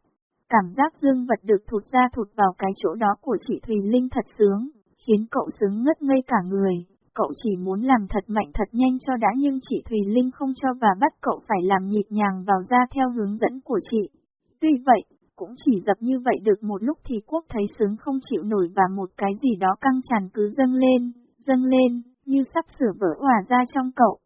Cảm giác dương vật được thụt ra thụt vào cái chỗ đó của chị Thùy Linh thật sướng, khiến cậu sướng ngất ngây cả người. Cậu chỉ muốn làm thật mạnh thật nhanh cho đã nhưng chị Thùy Linh không cho và bắt cậu phải làm nhịp nhàng vào ra theo hướng dẫn của chị. Tuy vậy, cũng chỉ dập như vậy được một lúc thì quốc thấy sướng không chịu nổi và một cái gì đó căng tràn cứ dâng lên, dâng lên, như sắp sửa vỡ hòa ra trong cậu.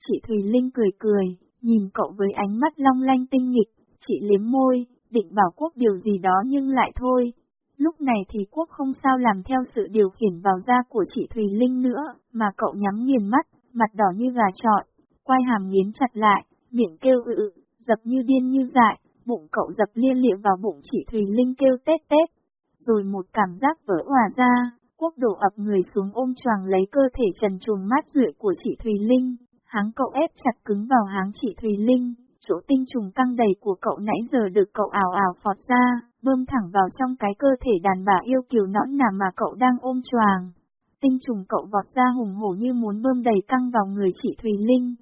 Chị Thùy Linh cười cười, nhìn cậu với ánh mắt long lanh tinh nghịch, chị liếm môi, định bảo quốc điều gì đó nhưng lại thôi. Lúc này thì quốc không sao làm theo sự điều khiển vào da của chị Thùy Linh nữa, mà cậu nhắm nghiền mắt, mặt đỏ như gà trọi, quay hàm nghiến chặt lại, miệng kêu ự ự, dập như điên như dại, bụng cậu dập liên lịa vào bụng chị Thùy Linh kêu tết tết. Rồi một cảm giác vỡ hòa ra, quốc đổ ập người xuống ôm choàng lấy cơ thể trần truồng mát rượi của chị Thùy Linh, háng cậu ép chặt cứng vào háng chị Thùy Linh, chỗ tinh trùng căng đầy của cậu nãy giờ được cậu ảo ảo phọt ra, bơm thẳng vào trong cái cơ thể đàn bà yêu kiều nõn nà mà cậu đang ôm choàng. Tinh trùng cậu vọt ra hùng hổ như muốn bơm đầy căng vào người chị Thùy Linh,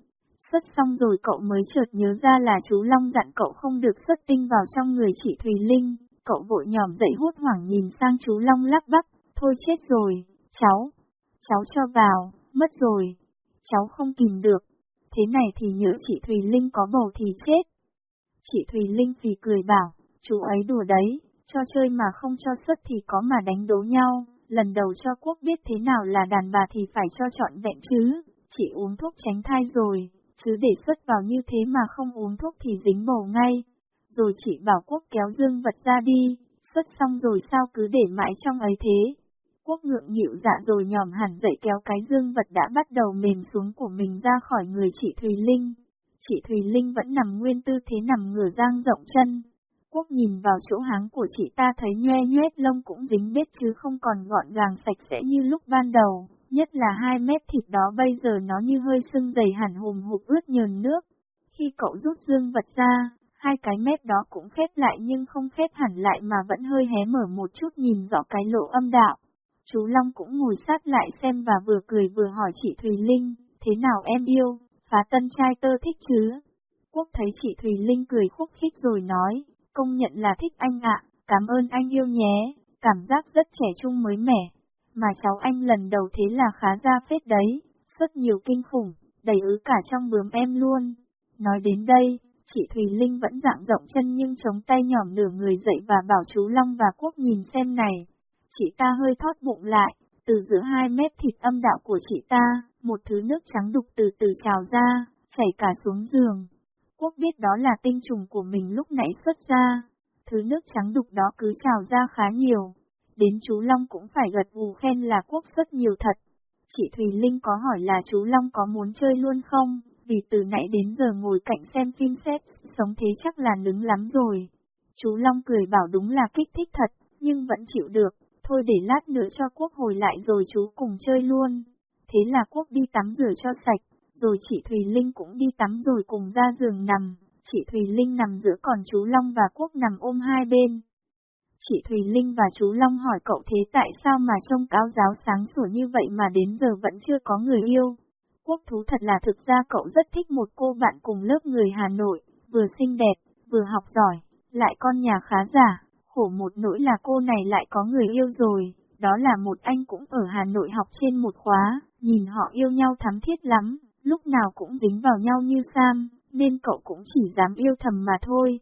Xuất xong rồi cậu mới chợt nhớ ra là chú Long dặn cậu không được xuất tinh vào trong người chị Thùy Linh. Cậu vội nhòm dậy hốt hoảng nhìn sang chú Long lắc bắp, thôi chết rồi, cháu, cháu cho vào, mất rồi, cháu không kìm được. Thế này thì nhớ chị Thùy Linh có bầu thì chết. Chị Thùy Linh phì cười bảo, chú ấy đùa đấy, cho chơi mà không cho xuất thì có mà đánh đố nhau, lần đầu cho quốc biết thế nào là đàn bà thì phải cho chọn vẹn chứ, chị uống thuốc tránh thai rồi, chứ để xuất vào như thế mà không uống thuốc thì dính bầu ngay. Rồi chị bảo quốc kéo dương vật ra đi, xuất xong rồi sao cứ để mãi trong ấy thế. Quốc ngượng nghịu dạ rồi nhòm hẳn dậy kéo cái dương vật đã bắt đầu mềm xuống của mình ra khỏi người chị Thùy Linh. Chị Thùy Linh vẫn nằm nguyên tư thế nằm ngửa giang rộng chân. Quốc nhìn vào chỗ háng của chị ta thấy nhoe nhoét lông cũng dính bết chứ không còn gọn gàng sạch sẽ như lúc ban đầu nhất là hai mét thịt đó bây giờ nó như hơi sưng dày hẳn hùm hụt ướt nhờn nước. Khi cậu rút dương vật ra, hai cái mép đó cũng khép lại nhưng không khép hẳn lại mà vẫn hơi hé mở một chút nhìn rõ cái lỗ âm đạo. Chú Long cũng ngồi sát lại xem và vừa cười vừa hỏi chị Thùy Linh, thế nào em yêu, phá tân trai tơ thích chứ? Quốc thấy chị Thùy Linh cười khúc khích rồi nói, công nhận là thích anh ạ, cảm ơn anh yêu nhé, cảm giác rất trẻ trung mới mẻ mà cháu anh lần đầu thế là khá ra phết đấy, xuất nhiều kinh khủng, đầy ứ cả trong bướm em luôn. Nói đến đây, chị Thùy Linh vẫn dạng rộng chân nhưng chống tay nhỏm nửa người dậy và bảo chú Long và Quốc nhìn xem này. Chị ta hơi thoát bụng lại, từ giữa hai mét thịt âm đạo của chị ta, một thứ nước trắng đục từ từ trào ra, chảy cả xuống giường. Quốc biết đó là tinh trùng của mình lúc nãy xuất ra. Thứ nước trắng đục đó cứ trào ra khá nhiều, Đến chú Long cũng phải gật gù khen là quốc xuất nhiều thật. Chị Thùy Linh có hỏi là chú Long có muốn chơi luôn không, vì từ nãy đến giờ ngồi cạnh xem phim xét, sống thế chắc là nứng lắm rồi. Chú Long cười bảo đúng là kích thích thật, nhưng vẫn chịu được, thôi để lát nữa cho quốc hồi lại rồi chú cùng chơi luôn. Thế là quốc đi tắm rửa cho sạch, rồi chị Thùy Linh cũng đi tắm rồi cùng ra giường nằm. Chị Thùy Linh nằm giữa còn chú Long và Quốc nằm ôm hai bên. Chị Thùy Linh và chú Long hỏi cậu thế tại sao mà trông cao giáo sáng sủa như vậy mà đến giờ vẫn chưa có người yêu. Quốc thú thật là thực ra cậu rất thích một cô bạn cùng lớp người Hà Nội, vừa xinh đẹp, vừa học giỏi, lại con nhà khá giả, khổ một nỗi là cô này lại có người yêu rồi, đó là một anh cũng ở Hà Nội học trên một khóa, nhìn họ yêu nhau thắm thiết lắm, lúc nào cũng dính vào nhau như Sam, nên cậu cũng chỉ dám yêu thầm mà thôi.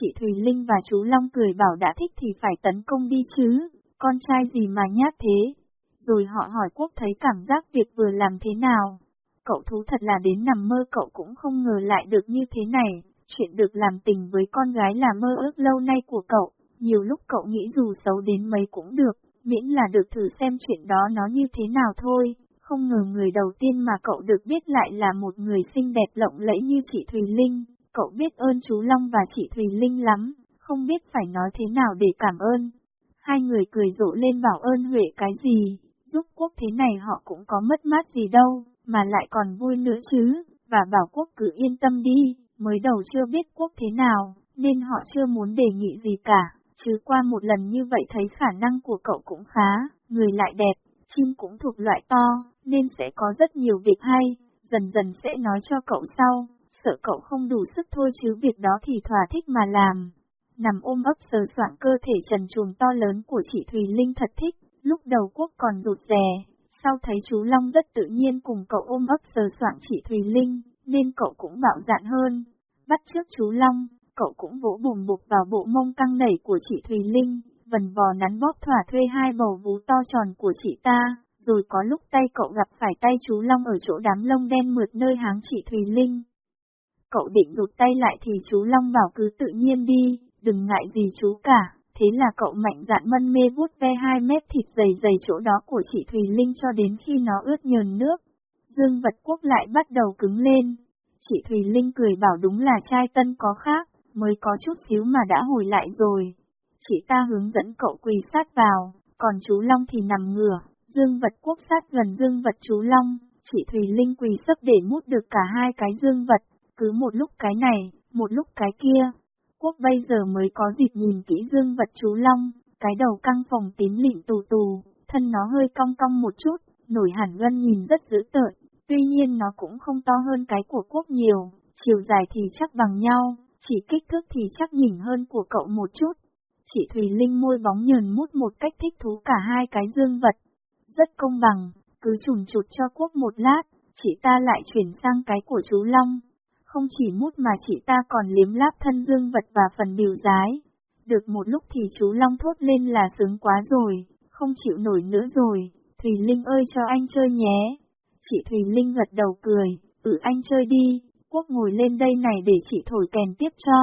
Chị Thùy Linh và chú Long cười bảo đã thích thì phải tấn công đi chứ, con trai gì mà nhát thế. Rồi họ hỏi Quốc thấy cảm giác việc vừa làm thế nào. Cậu thú thật là đến nằm mơ cậu cũng không ngờ lại được như thế này, chuyện được làm tình với con gái là mơ ước lâu nay của cậu, nhiều lúc cậu nghĩ dù xấu đến mấy cũng được, miễn là được thử xem chuyện đó nó như thế nào thôi. Không ngờ người đầu tiên mà cậu được biết lại là một người xinh đẹp lộng lẫy như chị Thùy Linh. Cậu biết ơn chú Long và chị Thùy Linh lắm, không biết phải nói thế nào để cảm ơn. Hai người cười rộ lên bảo ơn Huệ cái gì, giúp quốc thế này họ cũng có mất mát gì đâu, mà lại còn vui nữa chứ, và bảo quốc cứ yên tâm đi, mới đầu chưa biết quốc thế nào, nên họ chưa muốn đề nghị gì cả, chứ qua một lần như vậy thấy khả năng của cậu cũng khá, người lại đẹp, chim cũng thuộc loại to, nên sẽ có rất nhiều việc hay, dần dần sẽ nói cho cậu sau, sợ cậu không đủ sức thôi chứ việc đó thì thỏa thích mà làm. Nằm ôm ấp sờ soạn cơ thể trần truồng to lớn của chị Thùy Linh thật thích, lúc đầu quốc còn rụt rè, sau thấy chú Long rất tự nhiên cùng cậu ôm ấp sờ soạn chị Thùy Linh, nên cậu cũng bạo dạn hơn. Bắt trước chú Long, cậu cũng vỗ bùm bục vào bộ mông căng nảy của chị Thùy Linh, vần vò nắn bóp thỏa thuê hai bầu vú to tròn của chị ta, rồi có lúc tay cậu gặp phải tay chú Long ở chỗ đám lông đen mượt nơi háng chị Thùy Linh. Cậu định rụt tay lại thì chú Long bảo cứ tự nhiên đi, đừng ngại gì chú cả, thế là cậu mạnh dạn mân mê vuốt ve hai mét thịt dày dày chỗ đó của chị Thùy Linh cho đến khi nó ướt nhờn nước. Dương vật quốc lại bắt đầu cứng lên. Chị Thùy Linh cười bảo đúng là trai tân có khác, mới có chút xíu mà đã hồi lại rồi. Chị ta hướng dẫn cậu quỳ sát vào, còn chú Long thì nằm ngửa, dương vật quốc sát gần dương vật chú Long, chị Thùy Linh quỳ sấp để mút được cả hai cái dương vật, cứ một lúc cái này, một lúc cái kia. Quốc bây giờ mới có dịp nhìn kỹ dương vật chú Long, cái đầu căng phòng tím lịm tù tù, thân nó hơi cong cong một chút, nổi hẳn gân nhìn rất dữ tợn, tuy nhiên nó cũng không to hơn cái của Quốc nhiều, chiều dài thì chắc bằng nhau, chỉ kích thước thì chắc nhỉnh hơn của cậu một chút. Chị Thùy Linh môi bóng nhờn mút một cách thích thú cả hai cái dương vật. Rất công bằng, cứ trùng chụt cho quốc một lát, chị ta lại chuyển sang cái của chú Long. Không chỉ mút mà chị ta còn liếm láp thân dương vật và phần biểu giái. Được một lúc thì chú Long thốt lên là sướng quá rồi, không chịu nổi nữa rồi, Thùy Linh ơi cho anh chơi nhé. Chị Thùy Linh gật đầu cười, ừ anh chơi đi, Quốc ngồi lên đây này để chị thổi kèn tiếp cho.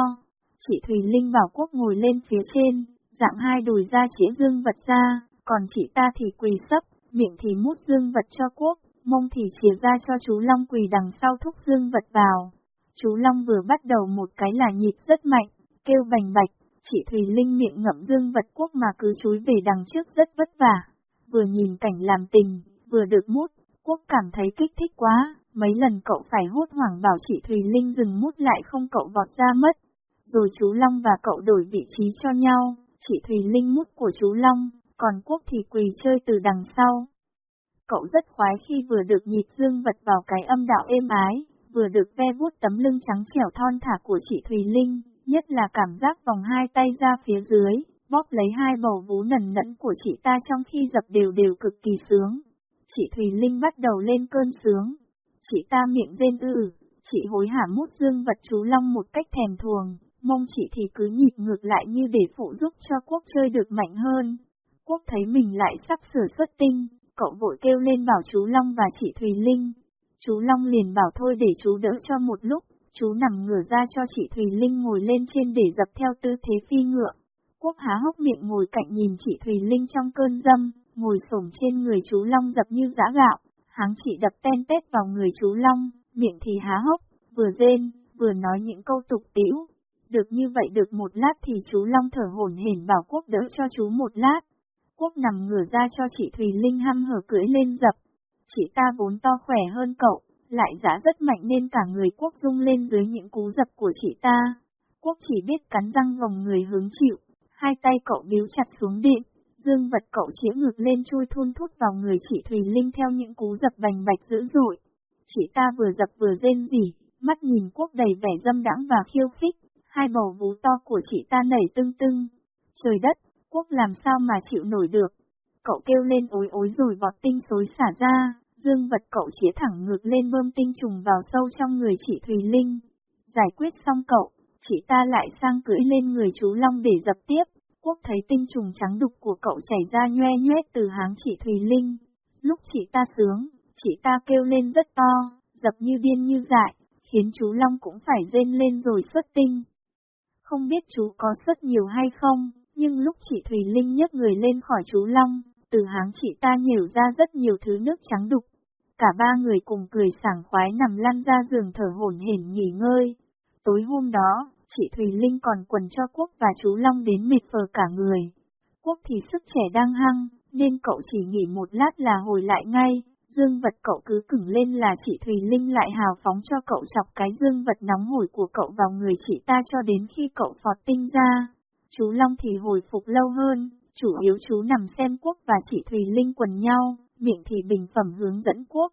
Chị Thùy Linh bảo Quốc ngồi lên phía trên, dạng hai đùi ra chĩa dương vật ra, còn chị ta thì quỳ sấp, miệng thì mút dương vật cho Quốc, mông thì chìa ra cho chú Long quỳ đằng sau thúc dương vật vào. Chú Long vừa bắt đầu một cái là nhịp rất mạnh, kêu bành bạch, chị Thùy Linh miệng ngậm dương vật Quốc mà cứ chúi về đằng trước rất vất vả. Vừa nhìn cảnh làm tình, vừa được mút, Quốc cảm thấy kích thích quá, Mấy lần cậu phải hốt hoảng bảo chị Thùy Linh dừng mút lại không cậu vọt ra mất. Rồi chú Long và cậu đổi vị trí cho nhau, chị Thùy Linh mút của chú Long, còn Quốc thì quỳ chơi từ đằng sau. Cậu rất khoái khi vừa được nhịp dương vật vào cái âm đạo êm ái, vừa được ve vuốt tấm lưng trắng trẻo thon thả của chị Thùy Linh, nhất là cảm giác vòng hai tay ra phía dưới, bóp lấy hai bầu vú nần nẫn của chị ta trong khi dập đều đều cực kỳ sướng. Chị Thùy Linh bắt đầu lên cơn sướng, Chị ta miệng rên ư chị hối hả mút dương vật chú Long một cách thèm thuồng, mong chị thì cứ nhịp ngược lại như để phụ giúp cho Quốc chơi được mạnh hơn. Quốc thấy mình lại sắp sửa xuất tinh, cậu vội kêu lên bảo chú Long và chị Thùy Linh. Chú Long liền bảo thôi để chú đỡ cho một lúc, chú nằm ngửa ra cho chị Thùy Linh ngồi lên trên để dập theo tư thế phi ngựa. Quốc há hốc miệng ngồi cạnh nhìn chị Thùy Linh trong cơn dâm, ngồi xổm trên người chú Long dập như giã gạo. Háng chị đập ten tét vào người chú Long, miệng thì há hốc, vừa rên, vừa nói những câu tục tĩu. Được như vậy được một lát thì chú Long thở hổn hển bảo Quốc đỡ cho chú một lát. Quốc nằm ngửa ra cho chị Thùy Linh hăm hở cưỡi lên dập. Chị ta vốn to khỏe hơn cậu, lại giá rất mạnh nên cả người Quốc rung lên dưới những cú dập của chị ta. Quốc chỉ biết cắn răng vòng người hướng chịu, hai tay cậu biếu chặt xuống đệm, Dương vật cậu chĩa ngược lên chui thun thút vào người chị Thùy Linh theo những cú dập bành bạch dữ dội. Chị ta vừa dập vừa rên rỉ, mắt nhìn quốc đầy vẻ dâm đãng và khiêu khích, hai bầu vú to của chị ta nảy tưng tưng. Trời đất, quốc làm sao mà chịu nổi được. Cậu kêu lên ối ối rồi bọt tinh xối xả ra, dương vật cậu chĩa thẳng ngược lên bơm tinh trùng vào sâu trong người chị Thùy Linh. Giải quyết xong cậu, chị ta lại sang cưỡi lên người chú Long để dập tiếp. Quốc thấy tinh trùng trắng đục của cậu chảy ra nhoe nhoét từ háng chị Thùy Linh. Lúc chị ta sướng, chị ta kêu lên rất to, dập như điên như dại, khiến chú Long cũng phải rên lên rồi xuất tinh. Không biết chú có xuất nhiều hay không, nhưng lúc chị Thùy Linh nhấc người lên khỏi chú Long, từ háng chị ta nhểu ra rất nhiều thứ nước trắng đục. Cả ba người cùng cười sảng khoái nằm lăn ra giường thở hổn hển nghỉ ngơi. Tối hôm đó, chị Thùy Linh còn quần cho Quốc và chú Long đến mệt phờ cả người. Quốc quốc thì sức trẻ đang hăng, nên cậu chỉ nghỉ một lát là hồi lại ngay. Dương vật cậu cứ cứng lên là chị Thùy Linh lại hào phóng cho cậu chọc cái dương vật nóng hổi của cậu vào người chị ta cho đến khi cậu phọt tinh ra. Chú Long thì hồi phục lâu hơn, chủ yếu chú nằm xem Quốc và chị Thùy Linh quần nhau, miệng thì bình phẩm hướng dẫn Quốc.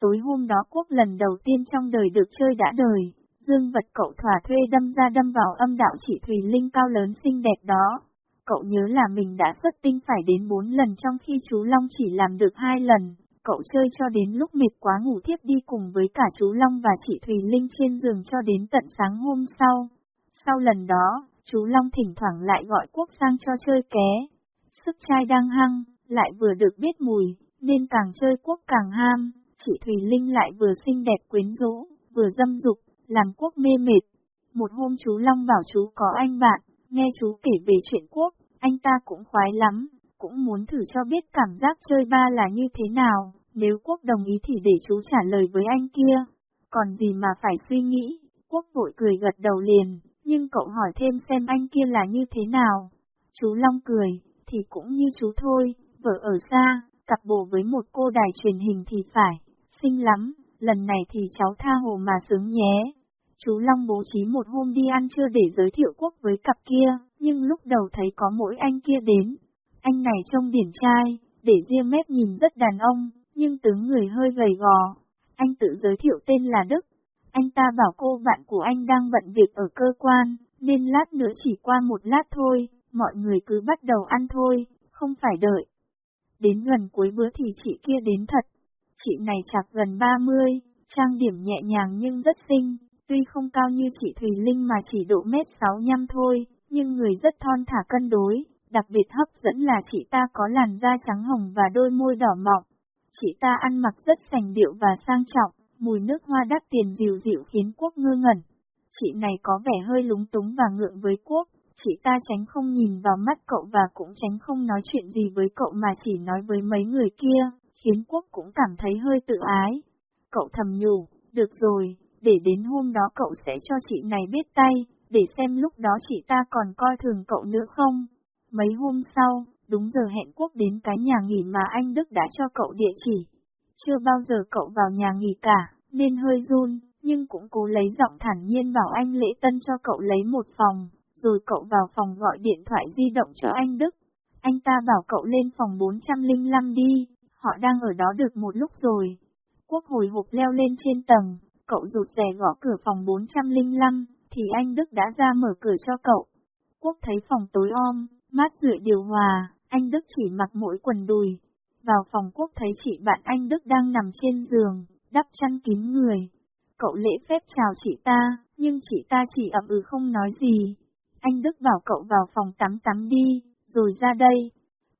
Tối hôm đó Quốc lần đầu tiên trong đời được chơi đã đời, dương vật cậu thỏa thuê đâm ra đâm vào âm đạo chị Thùy Linh cao lớn xinh đẹp đó. Cậu nhớ là mình đã xuất tinh phải đến bốn lần trong khi chú Long chỉ làm được hai lần. Cậu chơi cho đến lúc mệt quá ngủ thiếp đi cùng với cả chú Long và chị Thùy Linh trên giường cho đến tận sáng hôm sau. Sau lần đó, chú Long thỉnh thoảng lại gọi Quốc sang cho chơi ké. Sức trai đang hăng, lại vừa được biết mùi, nên càng chơi Quốc càng ham. Chị Thùy Linh lại vừa xinh đẹp quyến rũ, vừa dâm dục, làm Quốc mê mệt. Một hôm chú Long bảo chú có anh bạn, nghe chú kể về chuyện Quốc, anh ta cũng khoái lắm, cũng muốn thử cho biết cảm giác chơi ba là như thế nào, nếu Quốc đồng ý thì để chú trả lời với anh kia. Còn gì mà phải suy nghĩ, Quốc vội cười gật đầu liền, nhưng cậu hỏi thêm xem anh kia là như thế nào. Chú Long cười, thì cũng như chú thôi, vợ ở xa, cặp bồ với một cô đài truyền hình thì phải, xinh lắm, lần này thì cháu tha hồ mà sướng nhé. Chú Long bố trí một hôm đi ăn trưa để giới thiệu quốc với cặp kia, nhưng lúc đầu thấy có mỗi anh kia đến. Anh này trông điển trai, để riêng mép nhìn rất đàn ông, nhưng tướng người hơi gầy gò. Anh tự giới thiệu tên là Đức. Anh ta bảo cô bạn của anh đang bận việc ở cơ quan, nên lát nữa chỉ qua một lát thôi, mọi người cứ bắt đầu ăn thôi, không phải đợi. Đến gần cuối bữa thì chị kia đến thật. Chị này chạc gần 30, trang điểm nhẹ nhàng nhưng rất xinh, tuy không cao như chị Thùy Linh mà chỉ độ mét 65 thôi, nhưng người rất thon thả cân đối, đặc biệt hấp dẫn là chị ta có làn da trắng hồng và đôi môi đỏ mọng. Chị ta ăn mặc rất sành điệu và sang trọng, mùi nước hoa đắt tiền dịu dịu khiến Quốc ngơ ngẩn. Chị này có vẻ hơi lúng túng và ngượng với Quốc, chị ta tránh không nhìn vào mắt cậu và cũng tránh không nói chuyện gì với cậu mà chỉ nói với mấy người kia, khiến Quốc cũng cảm thấy hơi tự ái. Cậu thầm nhủ, được rồi, để đến hôm đó cậu sẽ cho chị này biết tay, để xem lúc đó chị ta còn coi thường cậu nữa không. Mấy hôm sau, đúng giờ hẹn Quốc đến cái nhà nghỉ mà anh Đức đã cho cậu địa chỉ. Chưa bao giờ cậu vào nhà nghỉ cả, nên hơi run, nhưng cũng cố lấy giọng thản nhiên bảo anh Lễ Tân cho cậu lấy một phòng, rồi cậu vào phòng gọi điện thoại di động cho anh Đức. Anh ta bảo cậu lên phòng 405 đi, họ đang ở đó được một lúc rồi. Quốc hồi hộp leo lên trên tầng, cậu rụt rè gõ cửa phòng 405, thì anh Đức đã ra mở cửa cho cậu. Quốc thấy phòng tối om, mát rượi điều hòa, anh Đức chỉ mặc mỗi quần đùi. Vào phòng Quốc thấy chị bạn anh Đức đang nằm trên giường, đắp chăn kín người. Cậu lễ phép chào chị ta, nhưng chị ta chỉ ậm ừ không nói gì. Anh Đức bảo cậu vào phòng tắm tắm đi, rồi ra đây.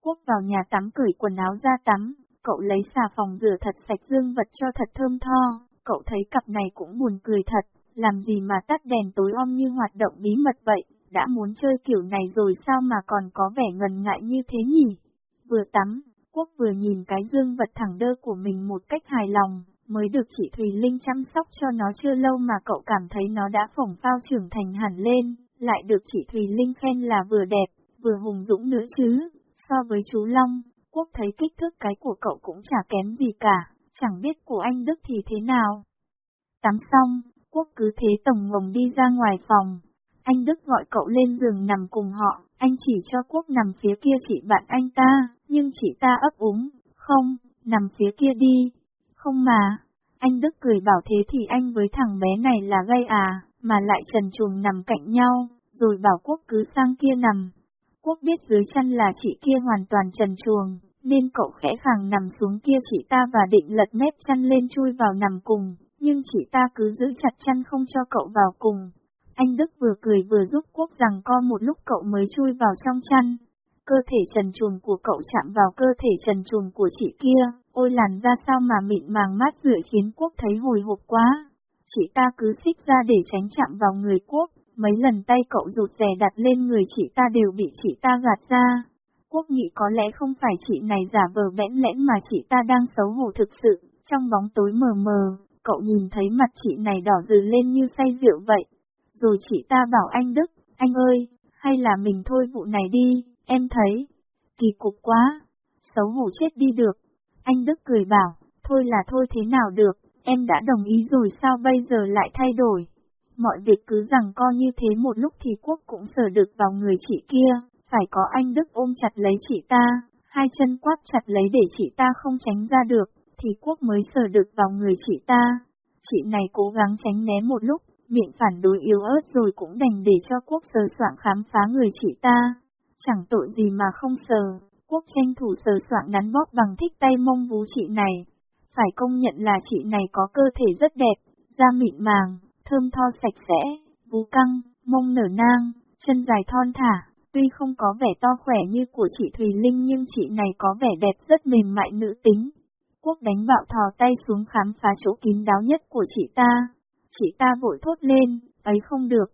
Quốc vào nhà tắm cởi quần áo ra tắm, cậu lấy xà phòng rửa thật sạch dương vật cho thật thơm tho. Cậu thấy cặp này cũng buồn cười thật, làm gì mà tắt đèn tối om như hoạt động bí mật vậy, đã muốn chơi kiểu này rồi sao mà còn có vẻ ngần ngại như thế nhỉ? Vừa tắm, Quốc vừa nhìn cái dương vật thẳng đơ của mình một cách hài lòng, mới được chị Thùy Linh chăm sóc cho nó chưa lâu mà cậu cảm thấy nó đã phồng phao trưởng thành hẳn lên, lại được chị Thùy Linh khen là vừa đẹp, vừa hùng dũng nữa chứ. So với chú Long, Quốc thấy kích thước cái của cậu cũng chả kém gì cả, chẳng biết của anh Đức thì thế nào. Tắm xong, Quốc cứ thế tổng ngồng đi ra ngoài phòng. Anh Đức gọi cậu lên giường nằm cùng họ, anh chỉ cho Quốc nằm phía kia chị bạn anh ta, nhưng chị ta ấp úng, không, nằm phía kia đi. Không mà, anh Đức cười bảo thế thì anh với thằng bé này là gây à, mà lại trần chuồng nằm cạnh nhau, rồi bảo Quốc cứ sang kia nằm. Quốc biết dưới chân là chị kia hoàn toàn trần chuồng, nên cậu khẽ khàng nằm xuống kia chị ta và định lật mép chân lên chui vào nằm cùng, nhưng chị ta cứ giữ chặt chân không cho cậu vào cùng. Anh Đức vừa cười vừa giúp Quốc rằng co một lúc cậu mới chui vào trong chăn. Cơ thể trần truồng của cậu chạm vào cơ thể trần truồng của chị kia, ôi làn ra sao mà mịn màng mát rượi khiến Quốc thấy hồi hộp quá. Chị ta cứ xích ra để tránh chạm vào người Quốc, mấy lần tay cậu rụt rè đặt lên người chị ta đều bị chị ta gạt ra. Quốc nghĩ có lẽ không phải chị này giả vờ bẽn lẽn mà chị ta đang xấu hổ thực sự, trong bóng tối mờ mờ, cậu nhìn thấy mặt chị này đỏ rừ lên như say rượu vậy. Rồi chị ta bảo anh Đức, anh ơi, hay là mình thôi vụ này đi, em thấy. Kỳ cục quá, xấu hổ chết đi được. Anh Đức cười bảo, thôi là thôi thế nào được, em đã đồng ý rồi sao bây giờ lại thay đổi. Mọi việc cứ rằng co như thế một lúc thì quốc cũng sờ được vào người chị kia, phải có anh Đức ôm chặt lấy chị ta, hai chân quát chặt lấy để chị ta không tránh ra được, thì quốc mới sờ được vào người chị ta. Chị này cố gắng tránh né một lúc, miệng phản đối yếu ớt rồi cũng đành để cho quốc sờ soạn khám phá người chị ta. Chẳng tội gì mà không sờ, quốc tranh thủ sờ soạn nắn bóp bằng thích tay mông vú chị này. Phải công nhận là chị này có cơ thể rất đẹp, da mịn màng, thơm tho sạch sẽ, vú căng, mông nở nang, chân dài thon thả. Tuy không có vẻ to khỏe như của chị Thùy Linh nhưng chị này có vẻ đẹp rất mềm mại nữ tính. Quốc đánh bạo thò tay xuống khám phá chỗ kín đáo nhất của chị ta. Chị ta vội thốt lên, ấy không được.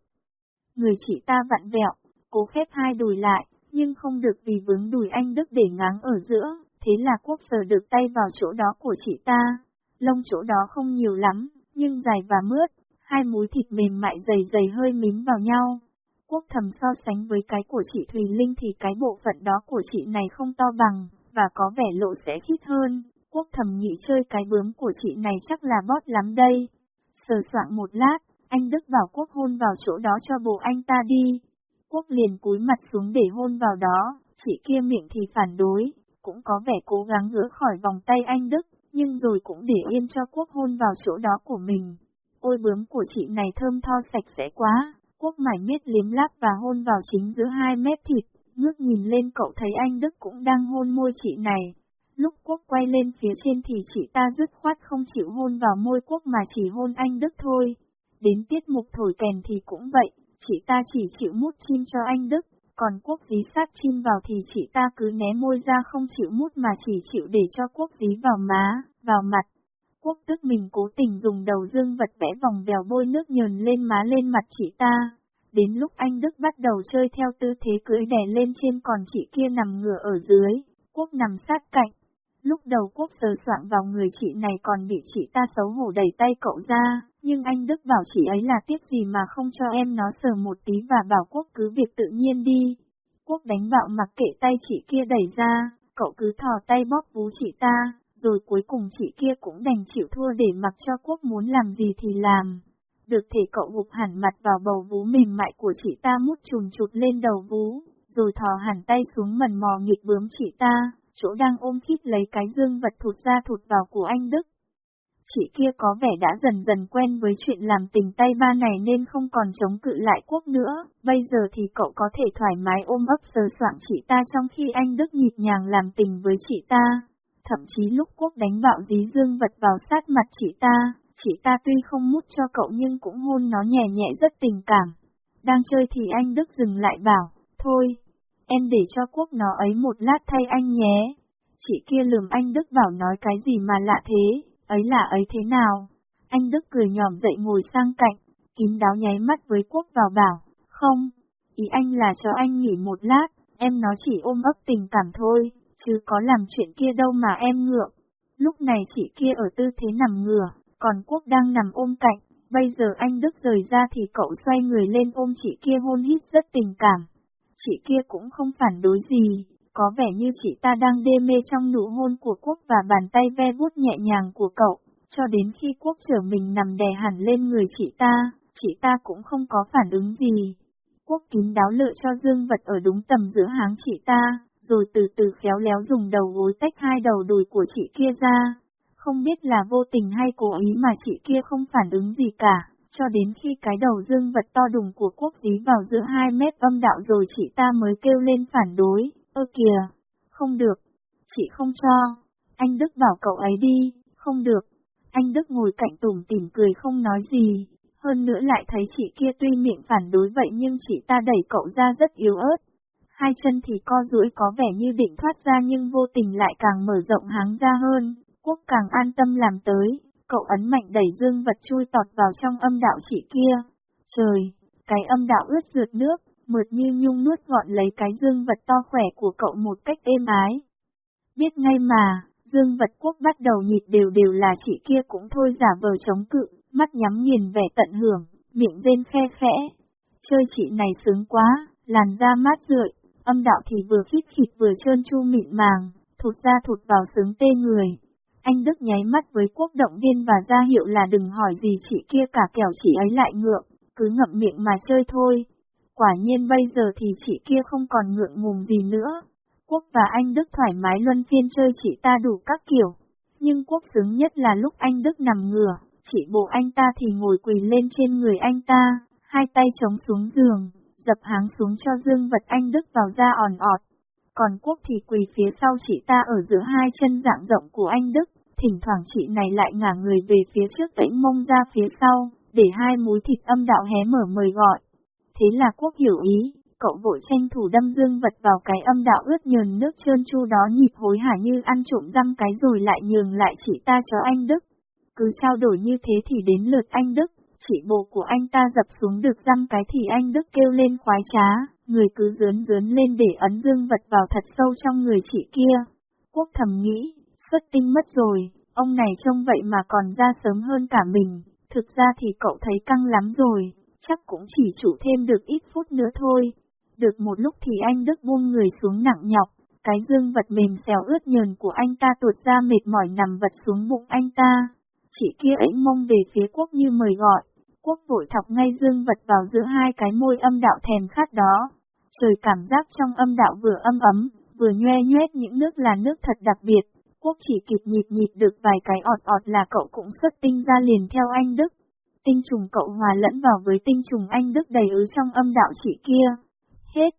Người chị ta vặn vẹo, cố khép hai đùi lại, nhưng không được vì vướng đùi anh Đức để ngáng ở giữa, thế là quốc sờ được tay vào chỗ đó của chị ta. Lông chỗ đó không nhiều lắm, nhưng dài và mướt, hai múi thịt mềm mại dày dày hơi mím vào nhau. Quốc thầm so sánh với cái của chị Thùy Linh thì cái bộ phận đó của chị này không to bằng, và có vẻ lộ sẽ khít hơn. Quốc thầm nghĩ chơi cái bướm của chị này chắc là bót lắm đây. Sờ soạn một lát, anh Đức bảo Quốc hôn vào chỗ đó cho bộ anh ta đi. Quốc liền cúi mặt xuống để hôn vào đó, chị kia miệng thì phản đối, cũng có vẻ cố gắng gỡ khỏi vòng tay anh Đức, nhưng rồi cũng để yên cho Quốc hôn vào chỗ đó của mình. Ôi bướm của chị này thơm tho sạch sẽ quá, Quốc mải miết liếm láp và hôn vào chính giữa hai mép thịt, ngước nhìn lên cậu thấy anh Đức cũng đang hôn môi chị này. Lúc Quốc quay lên phía trên thì chị ta dứt khoát không chịu hôn vào môi Quốc mà chỉ hôn anh Đức thôi. Đến tiết mục thổi kèn thì cũng vậy, chị ta chỉ chịu mút chim cho anh Đức, còn Quốc dí sát chim vào thì chị ta cứ né môi ra không chịu mút mà chỉ chịu để cho Quốc dí vào má, vào mặt. Quốc tức mình cố tình dùng đầu dương vật vẽ vòng vèo bôi nước nhờn lên má lên mặt chị ta. Đến lúc anh Đức bắt đầu chơi theo tư thế cưỡi đè lên trên còn chị kia nằm ngửa ở dưới, Quốc nằm sát cạnh. Lúc đầu Quốc sờ soạn vào người chị này còn bị chị ta xấu hổ đẩy tay cậu ra, nhưng anh Đức bảo chị ấy là tiếc gì mà không cho em nó sờ một tí và bảo Quốc cứ việc tự nhiên đi. Quốc đánh bạo mặc kệ tay chị kia đẩy ra, cậu cứ thò tay bóp vú chị ta, rồi cuối cùng chị kia cũng đành chịu thua để mặc cho Quốc muốn làm gì thì làm. Được thể cậu gục hẳn mặt vào bầu vú mềm mại của chị ta mút chùm chụt lên đầu vú, rồi thò hẳn tay xuống mần mò nghịch bướm chị ta, chỗ đang ôm khít lấy cái dương vật thụt ra thụt vào của anh Đức. Chị kia có vẻ đã dần dần quen với chuyện làm tình tay ba này nên không còn chống cự lại quốc nữa, bây giờ thì cậu có thể thoải mái ôm ấp sờ soạng chị ta trong khi anh Đức nhịp nhàng làm tình với chị ta. Thậm chí lúc quốc đánh bạo dí dương vật vào sát mặt chị ta, chị ta tuy không mút cho cậu nhưng cũng hôn nó nhẹ nhẹ rất tình cảm. Đang chơi thì anh Đức dừng lại bảo, thôi, em để cho quốc nó ấy một lát thay anh nhé. Chị kia lườm anh Đức bảo nói cái gì mà lạ thế, ấy là ấy thế nào? Anh Đức cười nhòm dậy ngồi sang cạnh, kín đáo nháy mắt với quốc vào bảo, không, ý anh là cho anh nghỉ một lát, em nó chỉ ôm ấp tình cảm thôi, chứ có làm chuyện kia đâu mà em ngượng. Lúc này chị kia ở tư thế nằm ngửa, còn Quốc đang nằm ôm cạnh, bây giờ anh Đức rời ra thì cậu xoay người lên ôm chị kia hôn hít rất tình cảm. Chị kia cũng không phản đối gì, có vẻ như chị ta đang đê mê trong nụ hôn của Quốc và bàn tay ve vuốt nhẹ nhàng của cậu, cho đến khi Quốc trở mình nằm đè hẳn lên người chị ta, chị ta cũng không có phản ứng gì. Quốc kín đáo lựa cho dương vật ở đúng tầm giữa háng chị ta, rồi từ từ khéo léo dùng đầu gối tách hai đầu đùi của chị kia ra, không biết là vô tình hay cố ý mà chị kia không phản ứng gì cả, cho đến khi cái đầu dương vật to đùng của quốc dí vào giữa hai mét âm đạo rồi chị ta mới kêu lên phản đối, ơ kìa, không được, chị không cho, anh Đức bảo cậu ấy đi, không được, anh Đức ngồi cạnh tủm tỉm cười không nói gì, hơn nữa lại thấy chị kia tuy miệng phản đối vậy nhưng chị ta đẩy cậu ra rất yếu ớt. Hai chân thì co duỗi có vẻ như định thoát ra nhưng vô tình lại càng mở rộng háng ra hơn, Quốc càng an tâm làm tới, cậu ấn mạnh đẩy dương vật chui tọt vào trong âm đạo chị kia. Trời, cái âm đạo ướt rượt nước, mượt như nhung nuốt gọn lấy cái dương vật to khỏe của cậu một cách êm ái. Biết ngay mà, dương vật quốc bắt đầu nhịp đều đều là chị kia cũng thôi giả vờ chống cự, mắt nhắm nhìn vẻ tận hưởng, miệng rên khe khẽ. Chơi chị này sướng quá, làn da mát rượi, âm đạo thì vừa khít khịt vừa trơn chu mịn màng, thụt ra thụt vào sướng tê người. Anh Đức nháy mắt với quốc động viên và ra hiệu là đừng hỏi gì chị kia cả kẻo chị ấy lại ngượng, cứ ngậm miệng mà chơi thôi. Quả nhiên bây giờ thì chị kia không còn ngượng ngùng gì nữa. Quốc và anh Đức thoải mái luân phiên chơi chị ta đủ các kiểu. Nhưng Quốc sướng nhất là lúc anh Đức nằm ngửa, chị bộ anh ta thì ngồi quỳ lên trên người anh ta, hai tay chống xuống giường, dập háng xuống cho dương vật anh Đức vào da òn ọt. Còn Quốc thì quỳ phía sau chị ta ở giữa hai chân dạng rộng của anh Đức, thỉnh thoảng chị này lại ngả người về phía trước đẩy mông ra phía sau, để hai múi thịt âm đạo hé mở mời gọi. Thế là Quốc hiểu ý, cậu vội tranh thủ đâm dương vật vào cái âm đạo ướt nhờn nước trơn chu đó nhịp hối hả như ăn trộm răm cái rồi lại nhường lại chị ta cho anh Đức. Cứ trao đổi như thế thì đến lượt anh Đức, chị bộ của anh ta dập xuống được răm cái thì anh Đức kêu lên khoái trá, người cứ dướn dướn lên để ấn dương vật vào thật sâu trong người chị kia. Quốc thầm nghĩ, xuất tinh mất rồi, ông này trông vậy mà còn ra sớm hơn cả mình, thực ra thì cậu thấy căng lắm rồi, chắc cũng chỉ chủ thêm được ít phút nữa thôi. Được một lúc thì anh Đức buông người xuống nặng nhọc, cái dương vật mềm xèo ướt nhờn của anh ta tuột ra mệt mỏi nằm vật xuống bụng anh ta. Chị kia ấy mông về phía quốc như mời gọi, quốc vội thọc ngay dương vật vào giữa hai cái môi âm đạo thèm khát đó. Trời cảm giác trong âm đạo vừa âm ấm, vừa nhoe nhoét những nước là nước thật đặc biệt, quốc chỉ kịp nhịp nhịp được vài cái ọt ọt là cậu cũng xuất tinh ra liền theo anh Đức. Tinh trùng cậu hòa lẫn vào với tinh trùng anh Đức đầy ứ trong âm đạo chị kia. Hết.